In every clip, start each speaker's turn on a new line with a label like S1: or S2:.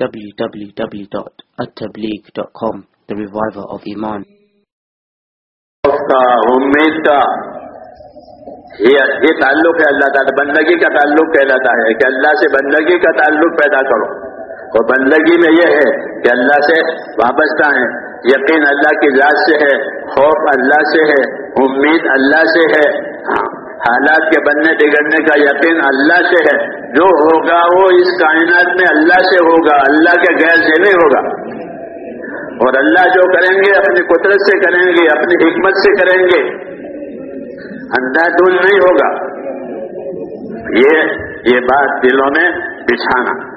S1: www.attableek.com The Reviver of Iman.
S2: کا امید کا یہ تعلق ہے اللہ تعالی، بندگی کا تعلق کہلاتا ہے کہ اللہ سے بندگی کا تعلق پیدا کرو۔ اور بندگی میں یہ ہے کہ اللہ سے وابستہ ہیں۔ یقین اللہ کی ذات سے ہے، خوف اللہ سے ہے، امید اللہ سے ہے۔ ہاں، حالات کے بننے، بگڑنے کا یقین اللہ سے ہے۔ جو ہوگا وہ اس کائنات میں اللہ سے ہوگا، اللہ کے غیر سے نہیں ہوگا۔ اور اللہ جو کریں گے، اپنی قدرت سے کریں گے، اپنی حکمت سے کریں گے اندھا دھل نہیں ہوگا۔ یہ یہ بات دلوں میں بچھانا۔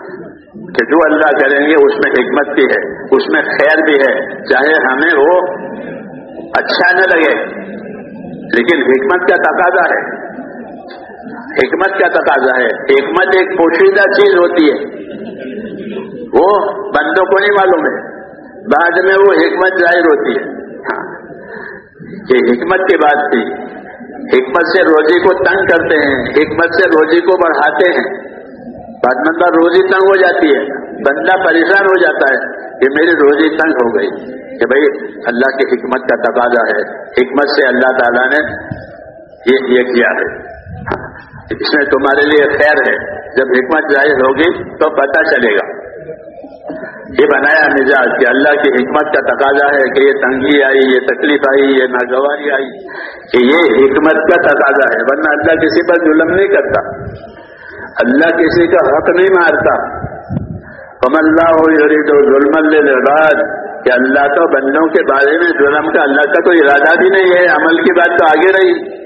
S2: کہ جو اللہ کریں گے، اس میں حکمت بھی ہے، اس میں خیر بھی ہے۔ چاہے ہمیں وہ اچھا نہ لگے، لیکن حکمت کا تقاضا ہے۔ حکمت کا تقاضا ہے؟ حکمت ایک پوشیدہ چیز ہوتی ہے۔ وہ بندوں کو نہیں معلوم ہے۔ بعد میں وہ حکمت ظاہر ہوتی ہے۔ ہاں۔ یہ حکمت کی بات تھی۔ حکمت سے روزی کو تنگ کرتے ہیں۔ حکمت سے روزی کو بڑھاتے ہیں۔ بعد بندہ روزی تنگ ہو جاتی ہے۔ بندہ پریشان ہو جاتا ہے کہ میری روزی تنگ ہو گئی۔ کہ بھائی، اللہ کی حکمت کا تقاضا ہے۔ حکمت سے اللہ تعالیٰ نے یہ کیا ہے۔ اس میں تمہارے لیے خیر ہے۔ جب حکمت ظاہر ہوگی تو پتہ چلے گا۔ یہ بنایا مزاج کہ اللہ کی حکمت کا تقاضا ہے کہ یہ تنگی آئی، یہ تکلیف آئی، یہ ناگواری آئی کہ یہ حکمت کا تقاضا ہے، ورنہ اللہ کسی پر ظلم نہیں کرتا۔ اللہ کسی کا حق نہیں مارتا۔ کم اللہ ہو یورید ظلم اللہ کہ اللہ تو بندوں کے بارے میں ظلم کا، اللہ کا تو ارادہ بھی نہیں ہے، عمل کی بات تو آگے رہی۔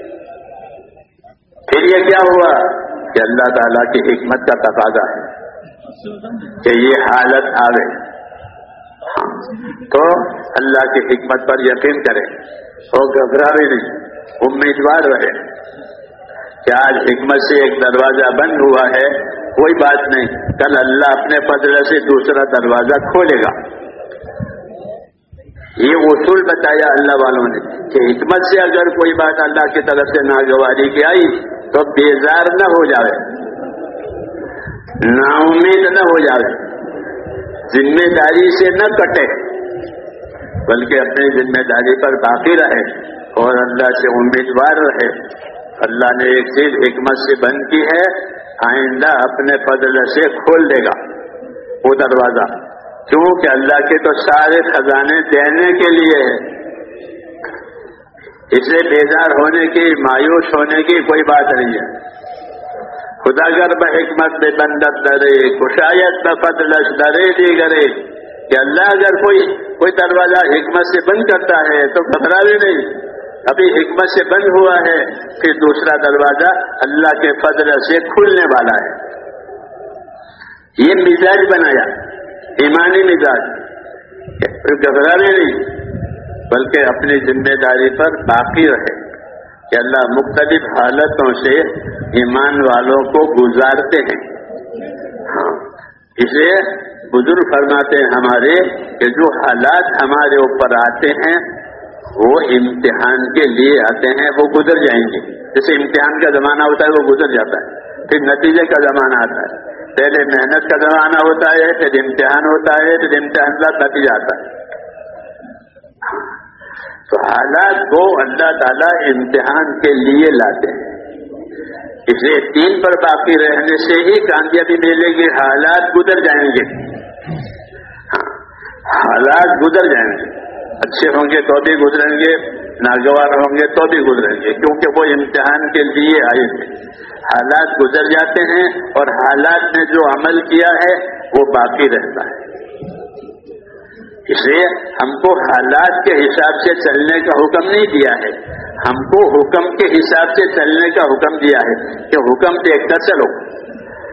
S2: پھر یہ کیا ہوا کہ اللہ تعالیٰ کی حکمت کا تقاضا ہے کہ یہ حالت آوے۔ ہاں تو اللہ کی حکمت پر یقین کرے۔ اور گھبرا بھی نہیں، امیدوار رہے۔ کہ آج حکمت سے ایک دروازہ بند ہوا ہے، کوئی بات نہیں۔ کل اللہ اپنے پدر سے دوسرا دروازہ کھولے گا۔ یہ اصول بتایا اللہ والوں نے کہ حکمت سے اگر کوئی بات اللہ کی طرف سے ناگواری کی آئی تو بیزار نہ ہو جائے نا امید نہ ہو جائے ذمہ داری سے نہ کٹے۔ بلکہ اپنی ذمہ داری پر باقی رہے اور اللہ سے امیدوار رہے۔ اللہ نے ایک چیز حکمت سے بند کی ہے، آئندہ اپنے فضل سے کھول دے گا۔ وہ دروازہ۔ کیونکہ اللہ کے تو سارے خزانے دینے کے لیے ہے اسے بیدار ہونے کی، مایوس ہونے کی کوئی بات نہیں ہے۔ خدا گر حکمت بے بندت ڈرے کشایت بدلش ڈرے دی گرے کہ اللہ اگر کوئی کوئی دروازہ حکمت سے بند کرتا ہے تو خطرہ بھی نہیں۔ ابھی حکمت سے بند ہوا ہے، پھر دوسرا دروازہ اللہ کے فضل سے کھلنے والا ہے۔ یہ مزاج بنایا، ایمانی مزاج۔ گھبرا نہیں۔ بلکہ اپنی ذمہ داری پر باقی رہے کہ اللہ مختلف حالتوں سے ایمان والوں کو گزارتے ہیں۔ ہاں اسے بزرگ فرماتے ہیں ہمارے کہ جو حالات ہمارے اوپر آتے ہیں، وہ امتحان کے لیے آتے ہیں، وہ گزر جائیں گے۔ جیسے امتحان کا زمانہ ہوتا ہے، وہ گزر جاتا ہے۔ پھر نتیجے کا زمانہ آتا ہے۔ پہلے محنت کا زمانہ ہوتا ہے، پھر امتحان ہوتا ہے، پھر امتحان کا نتیجہ آتا ہے۔ تو حالات کو اللہ تعالیٰ امتحان کے لیے لاتے ہیں۔ اسے تین پر باقی رہنے سے ہی کامیابی ملے گی، حالات گزر جائیں گے۔ ہاں حالات گزر جائیں گے۔ اچھے ہوں گے تو بھی گزریں گے، ناگوار ہوں گے تو بھی گزریں گے، کیونکہ وہ امتحان کے لیے آئے تھے۔ حالات گزر جاتے ہیں اور حالات میں جو عمل کیا ہے، وہ باقی رہتا ہے۔ اس لیے ہم کو حالات کے حساب سے چلنے کا حکم نہیں دیا ہے۔ ہم کو حکم کے حساب سے چلنے کا حکم دیا ہے کہ حکم دیکھ کر چلو۔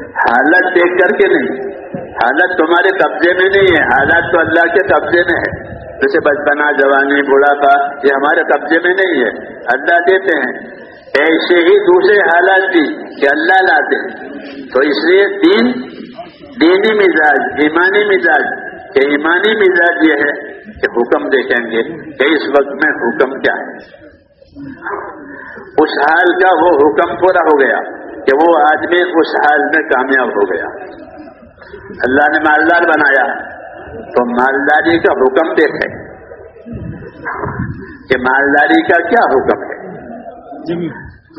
S2: حالت دیکھ کر کے نہیں۔ حالت تمہارے قبضے میں نہیں ہے۔ حالات تو اللہ کے قبضے میں ہے۔ جیسے بچپنا، جوانی، بڑھاپا، یہ ہمارے قبضے میں نہیں ہے۔ اللہ دیتے ہیں۔ ایسے ہی دوسرے حالات بھی کہ اللہ لاتے تو اس لیے دین، دینی مزاج، ایمانی مزاج کہ ایمانی مزاج یہ ہے کہ حکم دیکھیں گے کہ اس وقت میں حکم کیا ہے۔ اس حال کا وہ حکم پورا ہو گیا کہ وہ آدمی اس حال میں کامیاب ہو گیا۔ اللہ نے مالدار بنایا تو مالداری کا حکم دیکھے کہ مالداری کا کیا حکم ہے؟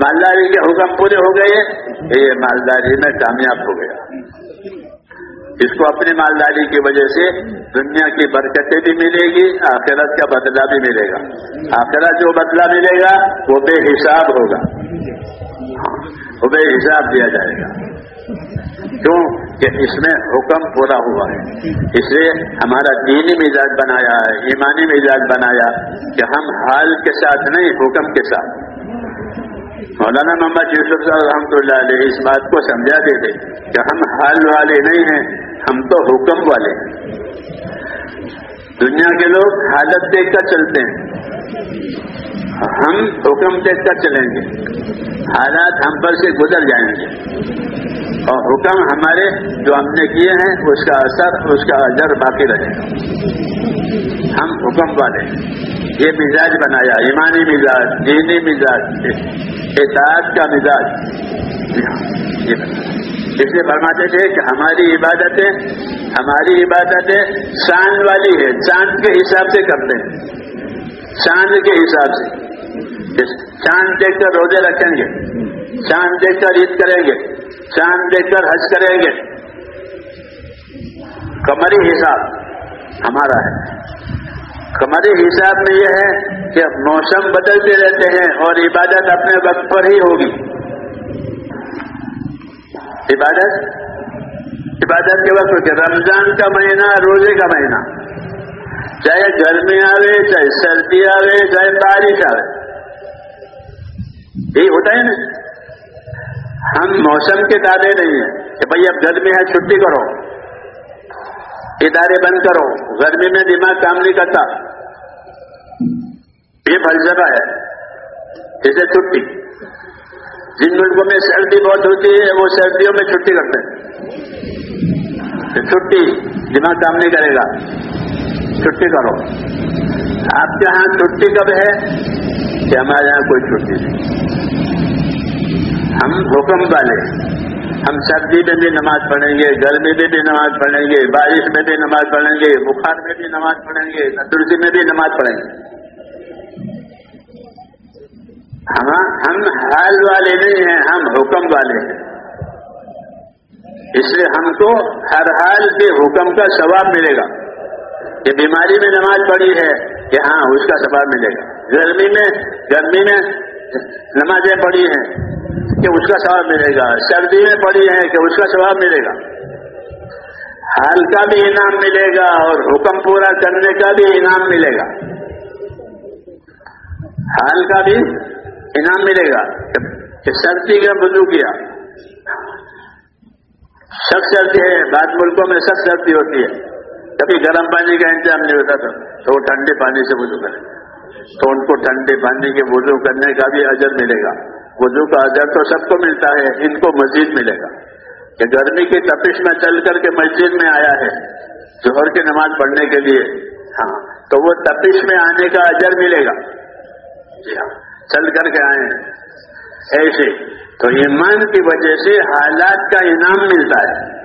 S2: مالداری کے حکم پورے ہو گئے یہ مالداری میں کامیاب ہو گیا۔ اس کو اپنی مالداری کی وجہ سے دنیا کی برکتیں بھی ملے گی، آخرت کا بدلہ بھی ملے گا۔ آخرت جو بدلہ ملے گا، وہ بے حساب ہوگا۔ وہ بے حساب دیا جائے گا۔ کیوں؟ کہ اس میں حکم پورا ہوا ہے۔ اس لیے ہمارا دینی مزاج بنایا ہے، ایمانی مزاج بنایا کہ ہم حال کے ساتھ نہیں، حکم کے ساتھ۔ مولانا محمد یوسف صاحب رحمۃ اللہ علیہ اس بات کو سمجھا دیتے کہ ہم حال والے نہیں ہیں، ہم تو حکم والے ہیں۔ دنیا کے لوگ حالت دیکھ کر چلتے ہیں۔ ہم حکم دیکھ کر چلیں گے۔ حالات ہم پر سے گزر جائیں گے۔ اور حکم ہمارے جو ہم نے کیے ہیں، اس کا اثر، اس کا اجر باقی رہے گا۔ ہم حکم والے یہ مزاج بنایا، ایمانی مزاج، دینی مزاج، اطاعت کا مزاج۔ اس لیے فرماتے تھے کہ ہماری عبادتیں ہماری عبادتیں چاند والی ہے چاند کے حساب سے کرتے ہیں۔ چاند کے حساب سے۔ چاند دیکھ کر روزے رکھیں گے۔ چاند دیکھ کر عید کریں گے۔ چاند دیکھ کر حج کریں گے۔ کمری حساب ہمارا ہے۔ کمری حساب میں یہ ہے کہ موسم بدلتے رہتے ہیں اور عبادت اپنے وقت پر ہی ہوگی۔ عبادت عبادت کے وقت رمضان کا مہینہ روزے کا مہینہ۔ چاہے گرمی آوے، چاہے سردی آوے، چاہے بارش آوے۔ یہی ہوتا ہے نا۔ ہم موسم کے تابع نہیں ہیں کہ بھائی اب گرمی ہے، چھٹی کرو۔ ادارے بند کرو۔ گرمی میں دماغ کام نہیں کرتا۔ یہ فلسفہ ہے۔ جیسے چھٹی۔ جن ملکوں میں سردی بہت ہوتی ہے، وہ سردیوں میں چھٹی کرتے ہیں۔ چھٹی دماغ کام نہیں کرے گا۔ چھٹی کرو۔ آپ کے یہاں چھٹی کب ہے؟ کہ ہمارے یہاں کوئی چھٹی نہیں۔ ہم حکم والے۔ ہم سردی میں بھی نماز پڑھیں گے، گرمی میں بھی نماز پڑھیں گے، بارش میں بھی نماز پڑھیں گے، بخار میں بھی نماز پڑھیں گے تندرستی میں بھی نماز پڑھیں گے۔ ہم ہم حال والے نہیں ہیں، ہم حکم والے ہیں۔ اس لیے ہم کو ہر حال کے حکم کا ثواب ملے گا کہ بیماری میں نماز پڑھی ہے کہ ہاں اس کا ثواب ملے گا۔ گرمی میں گرمی میں نمازیں پڑھی ہیں کہ اس کا ثواب ملے گا۔ سردی میں پڑھی ہے کہ اس کا ثواب ملے گا۔ حال کا بھی انعام ملے گا اور حکم پورا کرنے کا بھی انعام ملے گا۔ حال کا بھی انعام ملے گا کہ سردی کا بدو کیا۔ سخت سردی ہے، بعض ملکوں میں سخت سردی ہوتی ہے۔ کبھی گرم پانی کا انتظام نہیں ہوتا تھا، تو وہ ٹھنڈے پانی سے وضو کرے۔ تو ان کو ٹھنڈے پانی کے وضو کرنے کا بھی اجر ملے گا۔ وضو کا اجر تو سب کو ملتا ہے، ان کو مزید ملے گا۔ کہ گرمی کی تپش میں چل کر کے مسجد میں آیا ہے جوہر کی نماز پڑھنے کے لیے۔ ہاں تو وہ تپش میں آنے کا اجر ملے گا۔ جی ہاں چل کر کے آئے ہیں۔ ایسے۔ تو ایمان کی وجہ سے حالات کا انعام ملتا ہے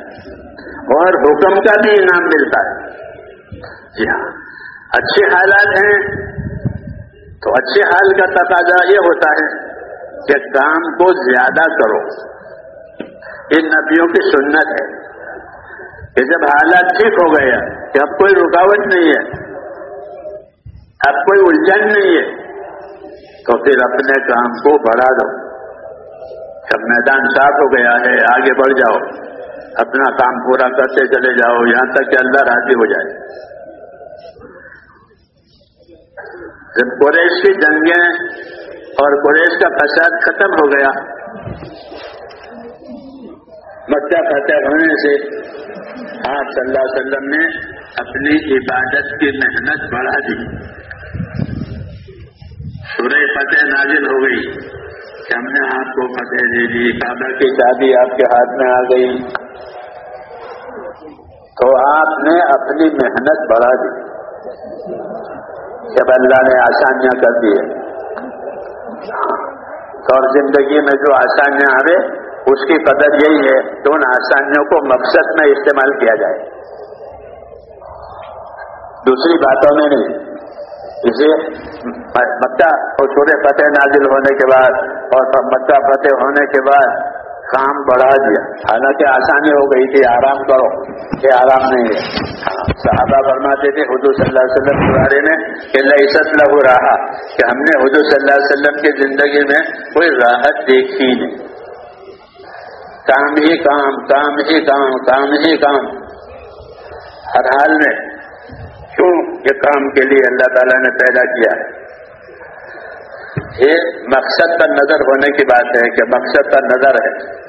S2: اور حکم کا بھی انعام ملتا ہے۔ جی ہاں۔ اچھے حالات ہیں تو اچھے حال کا تقاضا یہ ہوتا ہے کہ کام کو زیادہ کرو۔ ان نبیوں کی سنت ہے کہ جب حالات ٹھیک ہو گئے کہ اب کوئی رکاوٹ نہیں ہے، اب کوئی الجھن نہیں ہے، تو پھر اپنے کام کو بڑھا دو۔ جب میدان صاف ہو گیا ہے، آگے بڑھ جاؤ۔ اپنا کام پورا کرتے چلے جاؤ، یہاں تک کہ اللہ راضی ہو جائے۔ جب قریش کی جنگیں اور قریش کا فساد ختم ہو گیا، مکہ فتح ہونے سے آپ صلی اللہ علیہ وسلم نے اپنی عبادت کی محنت بڑھا دی۔ سورہ فتح نازل ہو گئی۔ ہم نے آپ کو فتح دے دی، کعبہ کی چابی آپ کے ہاتھ میں آ گئی۔ تو آپ نے اپنی محنت بڑھا دی۔ جب اللہ نے آسانیاں کر دی۔ ہاں۔ ہے اور زندگی میں جو آسانیاں آئے اس کی قدر یہی ہے کہ ان آسانیوں کو مقصد میں استعمال کیا جائے۔ دوسری باتوں میں نہیں۔ اسے مکہ چھوٹے فتح نازل ہونے کے بعد اور مکہ فتح ہونے کے بعد کام بڑھا دیا۔ حالانکہ آسانی ہو گئی تھی، آرام کرو یہ آرام نہیں ہے۔ صحابہ فرماتے تھے، حضور صلی اللہ علیہ وسلم کے بارے میں کہ لعزت لہو رہا کہ ہم نے حضور صلی اللہ علیہ وسلم کی زندگی میں کوئی راحت دیکھی نہیں۔ کام ہی کام کام ہی کام کام ہی کام۔ ہر حال میں کیوں یہ کام کے لیے اللہ تعالیٰ نے پیدا کیا۔ ہے یہ مقصد پر نظر ہونے کی بات ہے کہ مقصد پر نظر ہے۔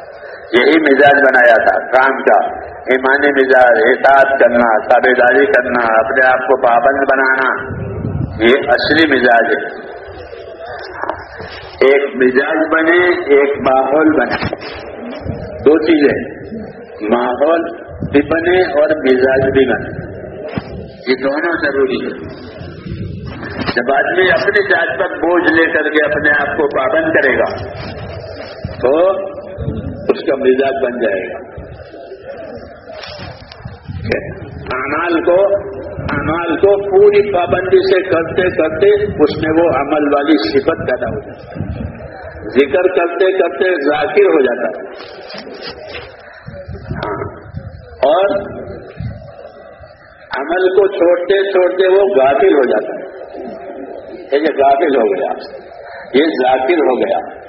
S2: یہی مزاج بنایا تھا، کام کا۔ ایمانی مزاج احساس کرنا تابے داری کرنا، اپنے آپ کو پابند بنانا۔ یہ اصلی مزاج ہے۔ ایک مزاج بنے، ایک ماحول بنے۔ دو چیزیں، ماحول بھی بنے اور مزاج بھی بنے۔ یہ دونوں ضروری ہے۔ جب آدمی اپنی جات پر بوجھ لے کر کے اپنے آپ کو پابند کرے گا، تو اس کا مزاج بن جائے گا۔ امال کو امال کو پوری پابندی سے کرتے کرتے اس میں وہ عمل والی صفت پیدا ہو جاتی ذکر کرتے کرتے ذاکر ہو جاتا ہاں اور عمل کو چھوڑتے چھوڑتے وہ غافل ہو جاتا ہے۔ یہ غافل ہو گیا، یہ ذاکر ہو گیا۔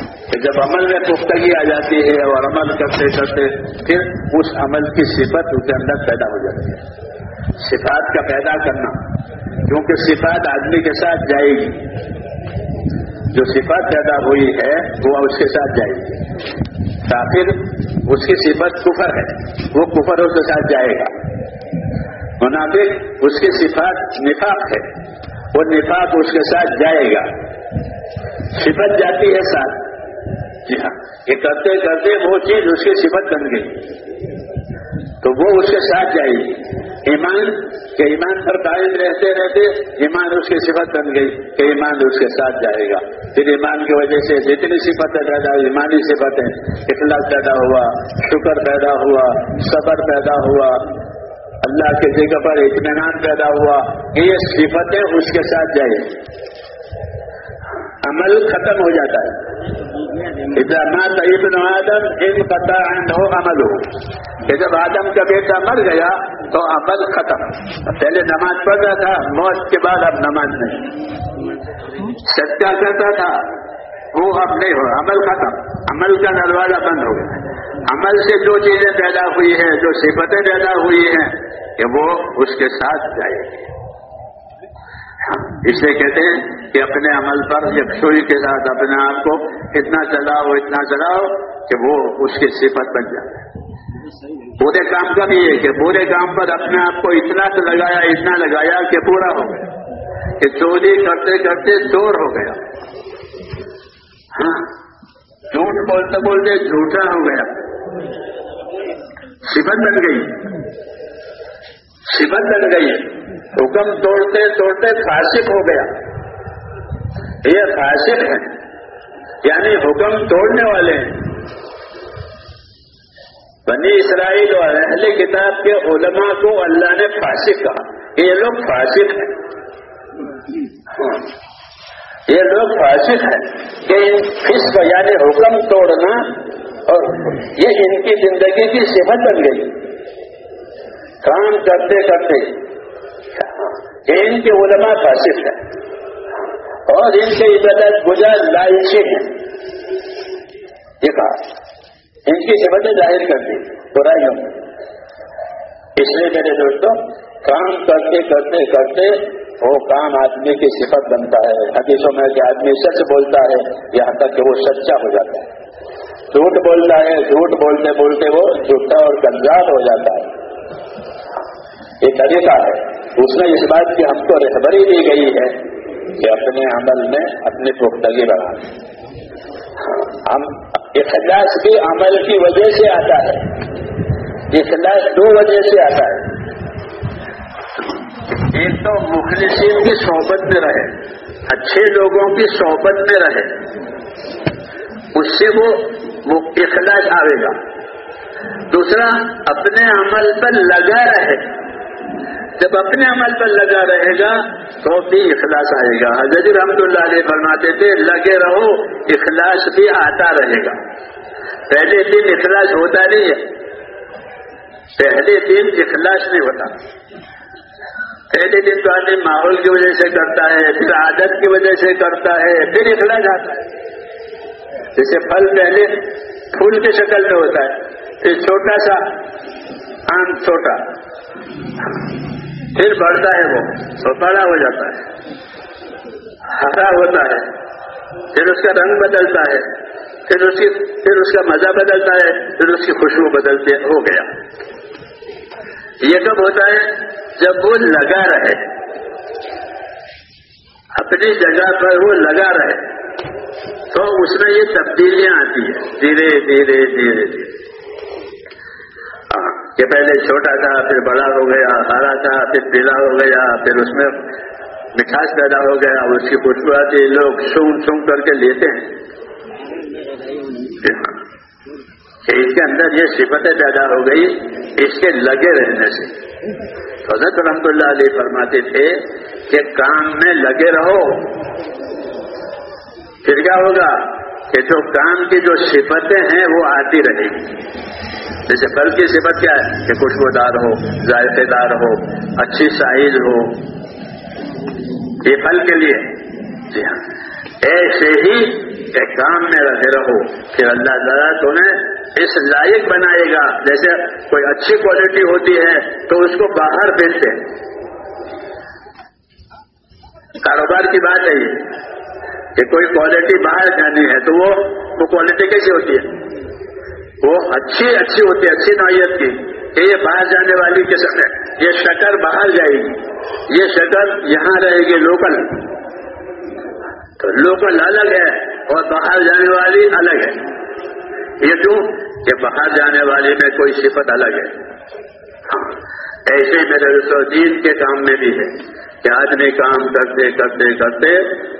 S2: کہ جب عمل میں پختگی آ جاتی ہے اور عمل کرتے کرتے پھر اس عمل کی صفت اس کے اندر پیدا ہو جاتی ہے۔ صفات کا پیدا کرنا، کیونکہ صفات آدمی کے ساتھ جائے گی۔ جو صفات پیدا ہوئی ہے، وہ اس کے ساتھ جائے گی۔ کافر اس کی صفت کفر ہے۔ وہ کفر اس کے ساتھ جائے گا۔ منافق اس کی صفات نفاق ہے۔ وہ نفاق اس کے ساتھ جائے گا۔ صفت جاتی ہے ساتھ۔ جی ہاں۔ یہ کرتے کرتے وہ چیز اس کی صفت بن گئی۔ تو وہ اس کے ساتھ جائے گی۔ ایمان، کہ ایمان پر قائم رہتے رہتے ایمان اس کی صفت بن گئی کہ ایمان اس کے ساتھ جائے گا۔ پھر ایمان کی وجہ سے جتنی صفتیں پیدا ہوئی، ایمانی صفتیں، اخلاق پیدا ہوا، شکر پیدا ہوا، صبر پیدا ہوا اللہ کے جگہ پر اطمینان پیدا ہوا کہ یہ صفتیں اس کے ساتھ جائے عمل ختم ہو جاتا ہے۔ مات ابن آدم ان قطع ہو عمل ہو کہ جب آدم کا بیٹا مر گیا تو عمل ختم۔ پہلے نماز پڑھ رہا تھا، موت کے بعد اب نماز نہیں۔ سچا کرتا تھا، وہ اب نہیں ہو عمل ختم۔ عمل کا دروازہ بند ہو گیا۔ عمل سے جو چیزیں پیدا ہوئی ہیں جو صفتیں پیدا ہوئی ہیں کہ وہ اس کے ساتھ جائے۔ گی اس لیے کہتے ہیں کہ اپنے عمل پر یکسوئی کے ساتھ اپنے آپ کو اتنا چلاؤ اتنا چلاؤ کہ وہ اس کی صفت بن جائے پورے کام کا بھی ہے کہ پورے کام پر اپنے آپ کو اتنا تو لگایا، اتنا لگایا کہ پورا ہو گیا۔ کہ چوری کرتے کرتے چور ہو گیا۔ ہاں جھوٹ بولتے بولتے جھوٹا ہو گیا۔ صفت بن گئی۔ صفت بن گئی۔ حکم توڑتے توڑتے فاسق ہو گیا۔ یہ فاسق ہے یعنی حکم توڑنے والے ہیں۔ بنی اسرائیل اور اہل کتاب کے علماء کو اللہ نے فاسق کہا۔ کہ یہ لوگ فاسق ہیں۔ یہ لوگ فاسق ہیں کہ اس کا یعنی حکم توڑنا اور یہ ان کی زندگی کی صفت بن گئی۔ کام کرتے کرتے ان کے علماء فاسق ہیں۔ اور ان کے عبادت گزار لائشیں ہیں۔ یہ کہا، ان کی سبتیں ظاہر کر دی۔ برائیوں میں۔ اس لیے میرے دوستوں، کام کرتے کرتے کرتے وہ کام آدمی کی صفت بنتا ہے۔ حدیثوں میں کہ آدمی سچ بولتا ہے، یہاں تک کہ وہ سچا ہو جاتا ہے۔ جھوٹ بولتا ہے، جھوٹ بولتے بولتے وہ جھوٹا اور گنجاب ہو جاتا ہے۔ یہ طریقہ ہے۔ اس میں اس بات کی ہم کو رہبری دی گئی ہے کہ اپنے عمل میں اپنی پختگی بڑھا ہم اخلاص بھی عمل کی وجہ سے آتا ہے۔ اخلاص دو وجہ سے آتا ہے۔ ایک تو مخلصین کی صحبت میں رہے۔ اچھے لوگوں کی صحبت میں رہے۔ اس سے وہ وہ اخلاص آئے گا۔ دوسرا، اپنے عمل پر لگا رہے۔ جب اپنے عمل پر لگا رہے گا تو بھی اخلاص آئے گا۔ حضرت رحمت اللہ علیہ فرماتے تھے، لگے رہو، اخلاص بھی آتا رہے گا۔ پہلے دن اخلاص ہوتا نہیں ہے۔ پہلے دن اخلاص نہیں ہوتا۔ پہلے دن تو آدمی ماحول کی وجہ سے کرتا ہے، پھر عادت کی وجہ سے کرتا ہے، پھر اخلاص آتا ہے۔ جیسے پھل پہلے پھول کی شکل میں ہوتا ہے پھر چھوٹا سا آم چھوٹا۔ پھر بڑھتا ہے وہ، تو بڑا ہو جاتا ہے۔ ہرا ہوتا ہے۔ پھر اس کا رنگ بدلتا ہے۔ پھر اس کی، پھر اس کا مزہ بدلتا ہے۔ پھر اس کی خوشبو بدلتے ہو گیا۔ یہ کب ہوتا ہے؟ جب وہ لگا رہے۔ اپنی جگہ پر وہ لگا رہے۔ تو اس میں یہ تبدیلیاں آتی ہیں۔ دھیرے دھیرے دھیرے۔ دھیرے کہ پہلے چھوٹا تھا، پھر بڑا ہو گیا ہرا تھا، پھر پیلا ہو گیا، پھر اس میں مٹھاس پیدا ہو گیا اس کی خوشبو آتی لوگ سونگ سونگ کر کے لیتے ہیں۔ ہاں، کہ اس کے اندر یہ صفتیں پیدا ہو گئی، اس کے لگے رہنے سے۔ حضرت رحمت اللہ علیہ فرماتے تھے کہ کام میں لگے رہو۔ پھر کیا ہوگا کہ جو کام کی جو صفتیں ہیں وہ آتی رہے گی۔ جیسے پھل کی صفت کیا ہے؟ کہ خوشبودار ہو ذائقے دار ہو، اچھی سائز ہو۔ یہ پھل کے لیے۔ جی ہاں۔ ایسے ہی کہ کام میں رہے رہو۔ پھر اللہ تعالیٰ تمہیں اس لائق بنائے گا۔ جیسے کوئی اچھی کوالٹی ہوتی ہے تو اس کو باہر بیچتے کاروبار کی بات ہے یہ۔ کہ کوئی کوالٹی باہر جانی ہے تو وہ وہ کوالٹی کیسی ہوتی ہے؟ وہ اچھی اچھی ہوتی ہے، اچھی نوعیت کی کہ یہ باہر جانے والی قسم ہے۔ یہ شکر باہر جائے گی۔ یہ شکر یہاں رہے گی لوکل تو لوکل الگ ہے اور باہر جانے والی الگ ہے۔ یہ کیوں؟ کہ باہر جانے والی میں کوئی صفت الگ ہے۔ ہاں۔ ایسے میرے دین کے کام میں بھی ہے کہ آدمی کام کرتے کرتے کرتے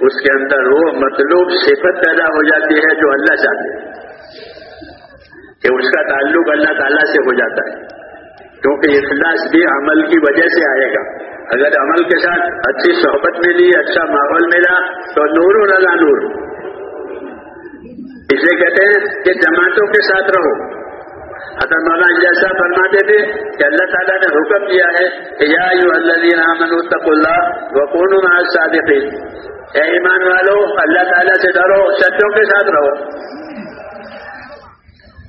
S2: اس کے اندر وہ مطلوب صفت پیدا ہو جاتی ہے جو اللہ چاہتے ہیں۔ کہ اس کا تعلق اللہ تعالیٰ سے ہو جاتا ہے۔ کیونکہ اخلاص بھی عمل کی وجہ سے آئے گا۔ اگر عمل کے ساتھ اچھی صحبت ملی اچھا ماحول ملا، تو نور اللہ نور۔ اسے کہتے ہیں کہ جماعتوں کے ساتھ رہو۔ حضرت مولانا جیسا فرماتے تھے کہ اللہ تعالیٰ نے حکم دیا ہے کہ یا یو اللہ امن الطف اللہ وقون صادقین اے ایمان والو، اللہ تعالیٰ سے ڈرو، سچوں کے ساتھ رہو۔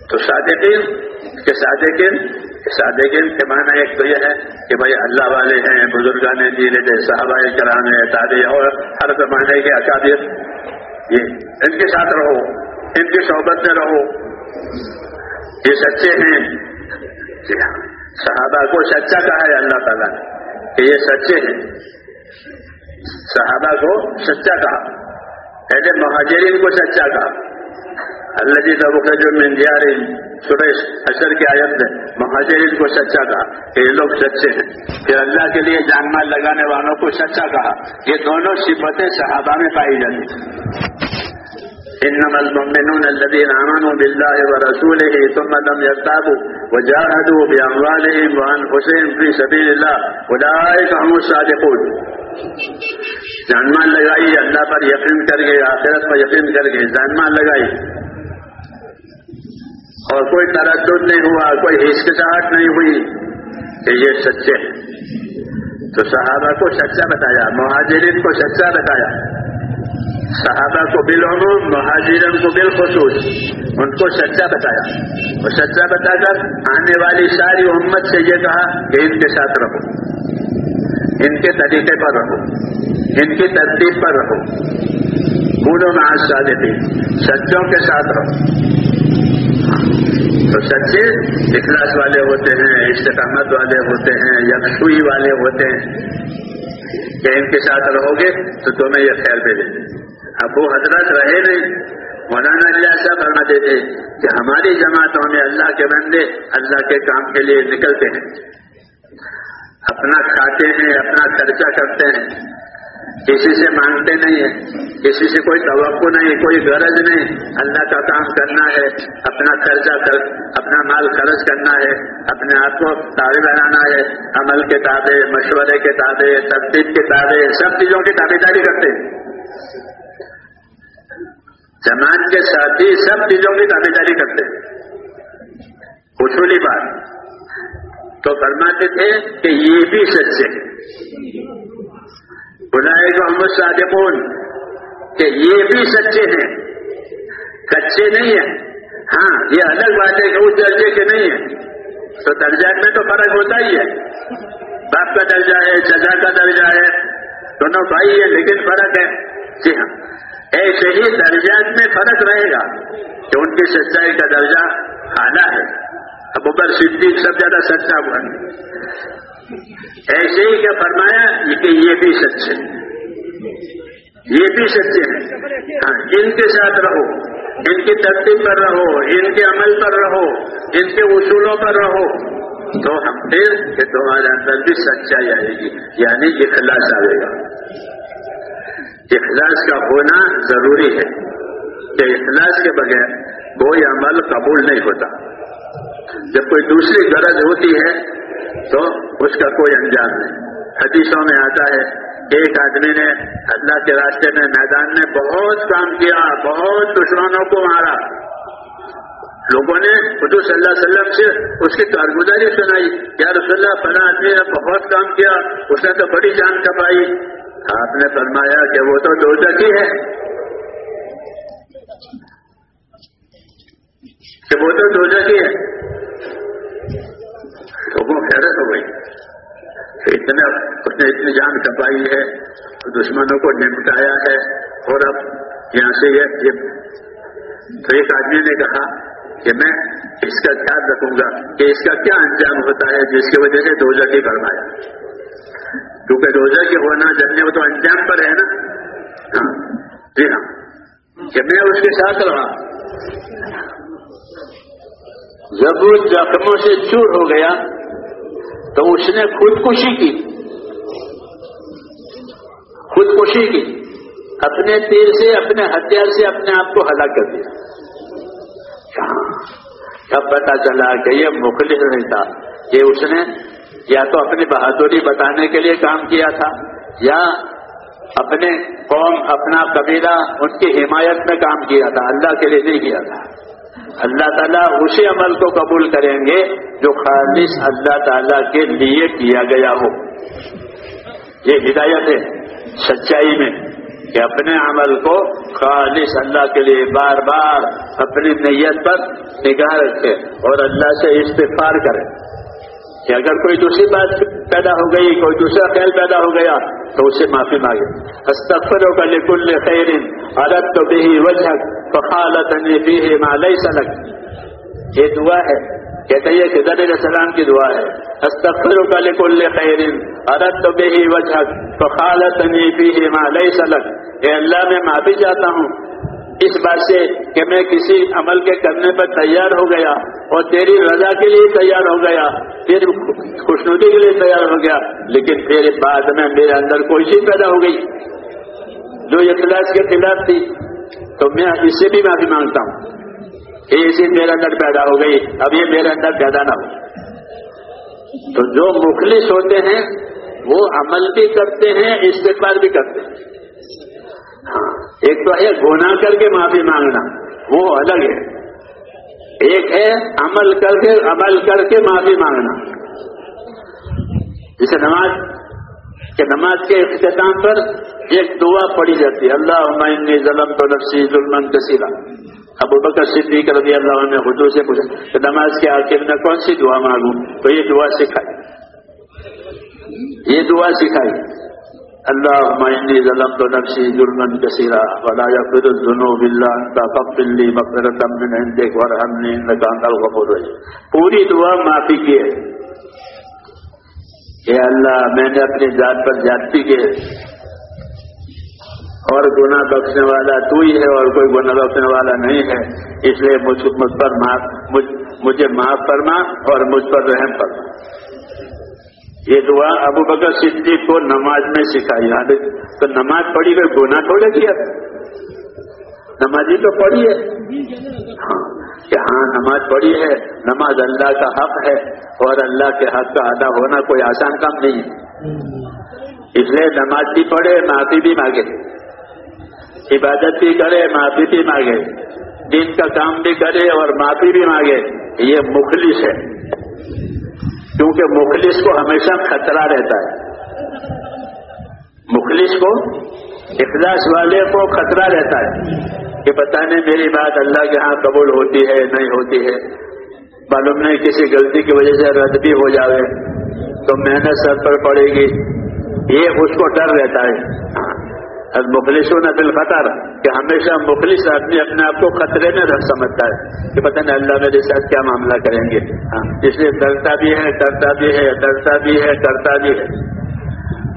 S2: تو صادقین، کہ صادقین صادقین کے معنی ایک تو یہ ہے کہ بھائی اللہ والے ہیں، بزرگان دین تھے صحابہ کرام ہے تاریخ اور ہر زمانے کے اکابر۔ یہ ان کے ساتھ رہو، ان کی صحبت میں رہو۔ یہ سچے ہیں۔ صحابہ کو سچا کہا ہے اللہ تعالیٰ نے کہ یہ سچے ہیں۔ صحابہ کو سچا کہا۔ پہلے مہاجرین کو سچا کہا۔ اللہ جی کا جو منجیار سریش اشر کی آیت میں مہاجرین کو سچا کہا کہ یہ لوگ سچے ہیں۔ پھر اللہ کے لیے جان مال لگانے والوں کو سچا کہا۔ یہ دونوں صفتیں صحابہ میں پائی جاتی انما المؤمنون الذين امنوا بالله ورسوله ثم لم يرتابوا وجاهدوا باموالهم وانفسهم في سبيل الله اولئك هم الصادقون. جانمان لگائی اللہ پر یقین کر گئے آخرت پر یقین کر گئے جانمان لگائی اور کوئی تردد نہیں ہوا، کوئی ہچکچاہٹ نہیں ہوئی کہ یہ سچے ہیں۔ تو صحابہ کو سچا بتایا، مہاجرین کو سچا بتایا۔ صحابہ کو بالعموم، مہاجرین کو بالخصوص، ان کو سچا بتایا۔ اور سچا بتا کر آنے والی ساری امت سے یہ کہا کہ ان کے ساتھ رہو۔ ان کے طریقے پر رہو۔ ان کی ترتیب پر رہو۔ بوڑھوں میں آج شادی تھی سچوں کے ساتھ رہو۔ ہاں۔ تو سچے اخلاص والے ہوتے ہیں، استقامت والے ہوتے ہیں، یکسوئی والے ہوتے ہیں۔ کہ ان کے ساتھ رہو گے تو تمہیں یہ خیر دے دیں اب وہ حضرت رہے نہیں۔ مولانا اللہ صاحب فرما دیتے کہ ہماری جماعتوں میں اللہ کے بندے اللہ کے کام کے لیے نکلتے ہیں۔ اپنا کھاتے ہیں، اپنا خرچہ کرتے ہیں۔ کسی سے مانگتے نہیں ہیں۔ کسی سے کوئی توقع نہیں، کوئی غرض نہیں۔ اللہ کا کام کرنا ہے، اپنا خرچہ کر، اپنا مال خرچ کرنا ہے، اپنے آپ کو تابے بنانا ہے۔ عمل کے تابے مشورے کے تابے ترتیب کے تابے سب چیزوں کی تابے داری کرتے ہیں۔ سماج کے ساتھی سب چیزوں کی تابے داری کرتے ہیں۔ اصولی بات۔ تو فرماتے تھے کہ یہ بھی سچے بلائے گا محمد صادقون کہ یہ بھی سچے ہیں کچے نہیں ہیں۔ ہاں یہ الگ بات ہے کہ اس درجے کے نہیں ہیں۔ تو درجات میں تو فرق ہوتا ہی ہے۔ باپ کا درجہ ہے سزا کا درجہ ہے، دونوں بھائی ہیں، لیکن فرق ہے۔ جی ہاں۔ ایسے ہی درجات میں فرق رہے گا۔ کہ ان کی سچائی کا درجہ اعلیٰ ہے۔ اب اوپر صدیق سب زیادہ سچا ہوا ایسے ہی کیا فرمایا؟ کہ یہ بھی سچے یہ بھی سچے ہیں۔ ہاں ان کے ساتھ رہو ان کی ترتیب پر رہو ان کے عمل پر رہو ان کے اصولوں پر رہو، تو ہم پھر کہ تمہارے اندر بھی سچائی آئے گی۔ یعنی اخلاص آئے گا۔ اخلاص کا ہونا ضروری ہے کہ اخلاص کے بغیر کوئی عمل قبول نہیں ہوتا۔ جب کوئی دوسری غرض ہوتی ہے تو اس کا کوئی انجام نہیں۔ حدیثوں میں آتا ہے، ایک آدمی نے اللہ کے راستے میں میدان میں بہت کام کیا، بہت دشمنوں کو مارا۔ لوگوں نے حضور صلی اللہ علیہ وسلم سے اس کی کارگزاری سنائی۔ یا رسول اللہ، فلاں آدمی نے بہت کام کیا، اس نے تو بڑی جان کپائی آپ نے فرمایا کہ وہ تو دو ہی ہے کہ وہ تو دو ہی ہے لوگوں حیرت ہو گئی۔ اتنا اس نے اتنی جان کپائی ہے۔ دشمنوں کو نمٹایا ہے۔ اور اب یہاں سے یہ تو ایک آدمی نے کہا کہ میں اس کا خیال رکھوں گا کہ اس کا کیا انجام ہوتا ہے جس کی وجہ سے دوزہ کی فرمایا کیونکہ روزہ کی ہونا جلنے وہ تو انجام پر ہے نا۔ ہاں جی ہاں۔ کہ میں اس کے ساتھ رہا۔ جب وہ زخموں سے چور ہو گیا، تو اس نے خودکشی کی۔ خودکشی کی۔ اپنے تیر سے، اپنے ہتھیار سے اپنے آپ کو ہلاک کر دیا۔ کب پتا چلا کہ یہ مخلص نہیں تھا۔ کہ اس نے یا تو اپنی بہادری بتانے کے لیے کام کیا تھا، یا اپنے قوم، اپنا قبیلہ ان کی حمایت میں کام کیا تھا، اللہ کے لیے نہیں کیا تھا۔ اللہ تعالیٰ اسی عمل کو قبول کریں گے جو خالص اللہ تعالیٰ کے لیے کیا گیا ہو۔ یہ ہدایت ہے، سچائی میں کہ اپنے عمل کو خالص اللہ کے لیے بار بار اپنی نیت پر نگاہ رکھے اور اللہ سے استفار کرے۔ کہ اگر کوئی دوسری بات پیدا ہو گئی، کوئی دوسرا خیال پیدا ہو گیا، تو اسے معافی مانگے۔ استفروں کا لکل خیر عرب تو بھی وجہ فخالت بھی مالئی سلک یہ دعا ہے۔ کہتے ہیں کہ علیہ السلام کی دعا ہے۔ استفروں کا لکل خیر عرب تو بھی وجہ فخالت بھی مالئی سلک اے اللہ، میں معافی چاہتا ہوں۔ اس بات سے کہ میں کسی عمل کے کرنے پر تیار ہو گیا۔ اور تیری رضا کے لیے تیار ہو گیا، تیری خوشنودی کے لیے تیار ہو گیا، لیکن پھر بعد میں میرے اندر کوئی چیز پیدا ہو گئی۔ جو اخلاص کے خلاف تھی، تو میں اس سے بھی معافی مانگتا ہوں کہ یہ چیز میرے اندر پیدا ہو گئی، اب یہ میرے اندر پیدا نہ ہو۔ تو جو مخلص ہوتے ہیں، وہ عمل بھی کرتے ہیں، استقبال بھی کرتے ہیں۔ ہاں ایک تو ہے گنا کر کے معافی مانگنا، وہ الگ ہے۔ ایک ہے عمل کر کے، عمل کر کے معافی مانگنا۔ جسے نماز، کہ نماز کے اختتام پر ایک دعا پڑی جاتی ہے اللہ عمین ظلم تو نفسی ظلم کثیرہ ابو بکر صدیق رضی اللہ عنہ حضور سے پوچھا کہ نماز کے آخر میں کون سی دعا مانگوں؟ تو یہ دعا سکھائی۔ یہ دعا سکھائی۔ اللہ معنی ظلم تو نقشی ظلم کثیرہ ولا يغفر الذنوب الا انت فاغفر لي مغفرة من عندك وارحمني انك انت الغفور الرحيم. پوری دعا معافی کی ہے۔ کہ اللہ میں نے اپنی ذات پر جاتی کے اور گناہ بخشنے والا تو ہی ہے اور کوئی گناہ بخشنے والا نہیں ہے۔ اس لیے مجھ, مجھ پر معاف مجھے معاف فرما اور مجھ پر رحم فرما۔ یہ دعا ابو بکر صدیق کو نماز میں سکھائی۔ ہاں، تو نماز پڑھی گئی، گناہ تھوڑے کیا؟ نمازی تو پڑھی ہے۔ ہاں کہ ہاں نماز پڑھی ہے۔ نماز اللہ کا حق ہے اور اللہ کے حق کا ادا ہونا کوئی آسان کام نہیں ہے۔ اس لیے نماز بھی پڑھے، معافی بھی مانگے۔ عبادت بھی کرے، معافی بھی مانگے۔ دین کا کام بھی کرے اور معافی بھی مانگے۔ یہ مخلص ہے۔ کیونکہ مخلص کو ہمیشہ خطرہ رہتا ہے۔ مخلص کو اخلاص والے کو خطرہ رہتا ہے کہ پتہ نہیں میری بات اللہ کے ہاں قبول ہوتی ہے، نہیں ہوتی ہے۔ معلوم نہیں کسی غلطی کی وجہ سے رد بھی ہو جاوے۔ تو محنت سر پر پڑے گی۔ یہ اس کو ڈر رہتا ہے۔ مخلص ہونا دل کہ ہمیشہ مخلص آدمی اپنے آپ کو خطرے میں رکھ سمجھتا ہے کہ پتہ نہیں اللہ میرے ساتھ کیا معاملہ کریں گے۔ ہاں، اس لیے ڈرتا بھی ہے کرتا بھی ہے، ڈرتا بھی ہے کرتا بھی ہے۔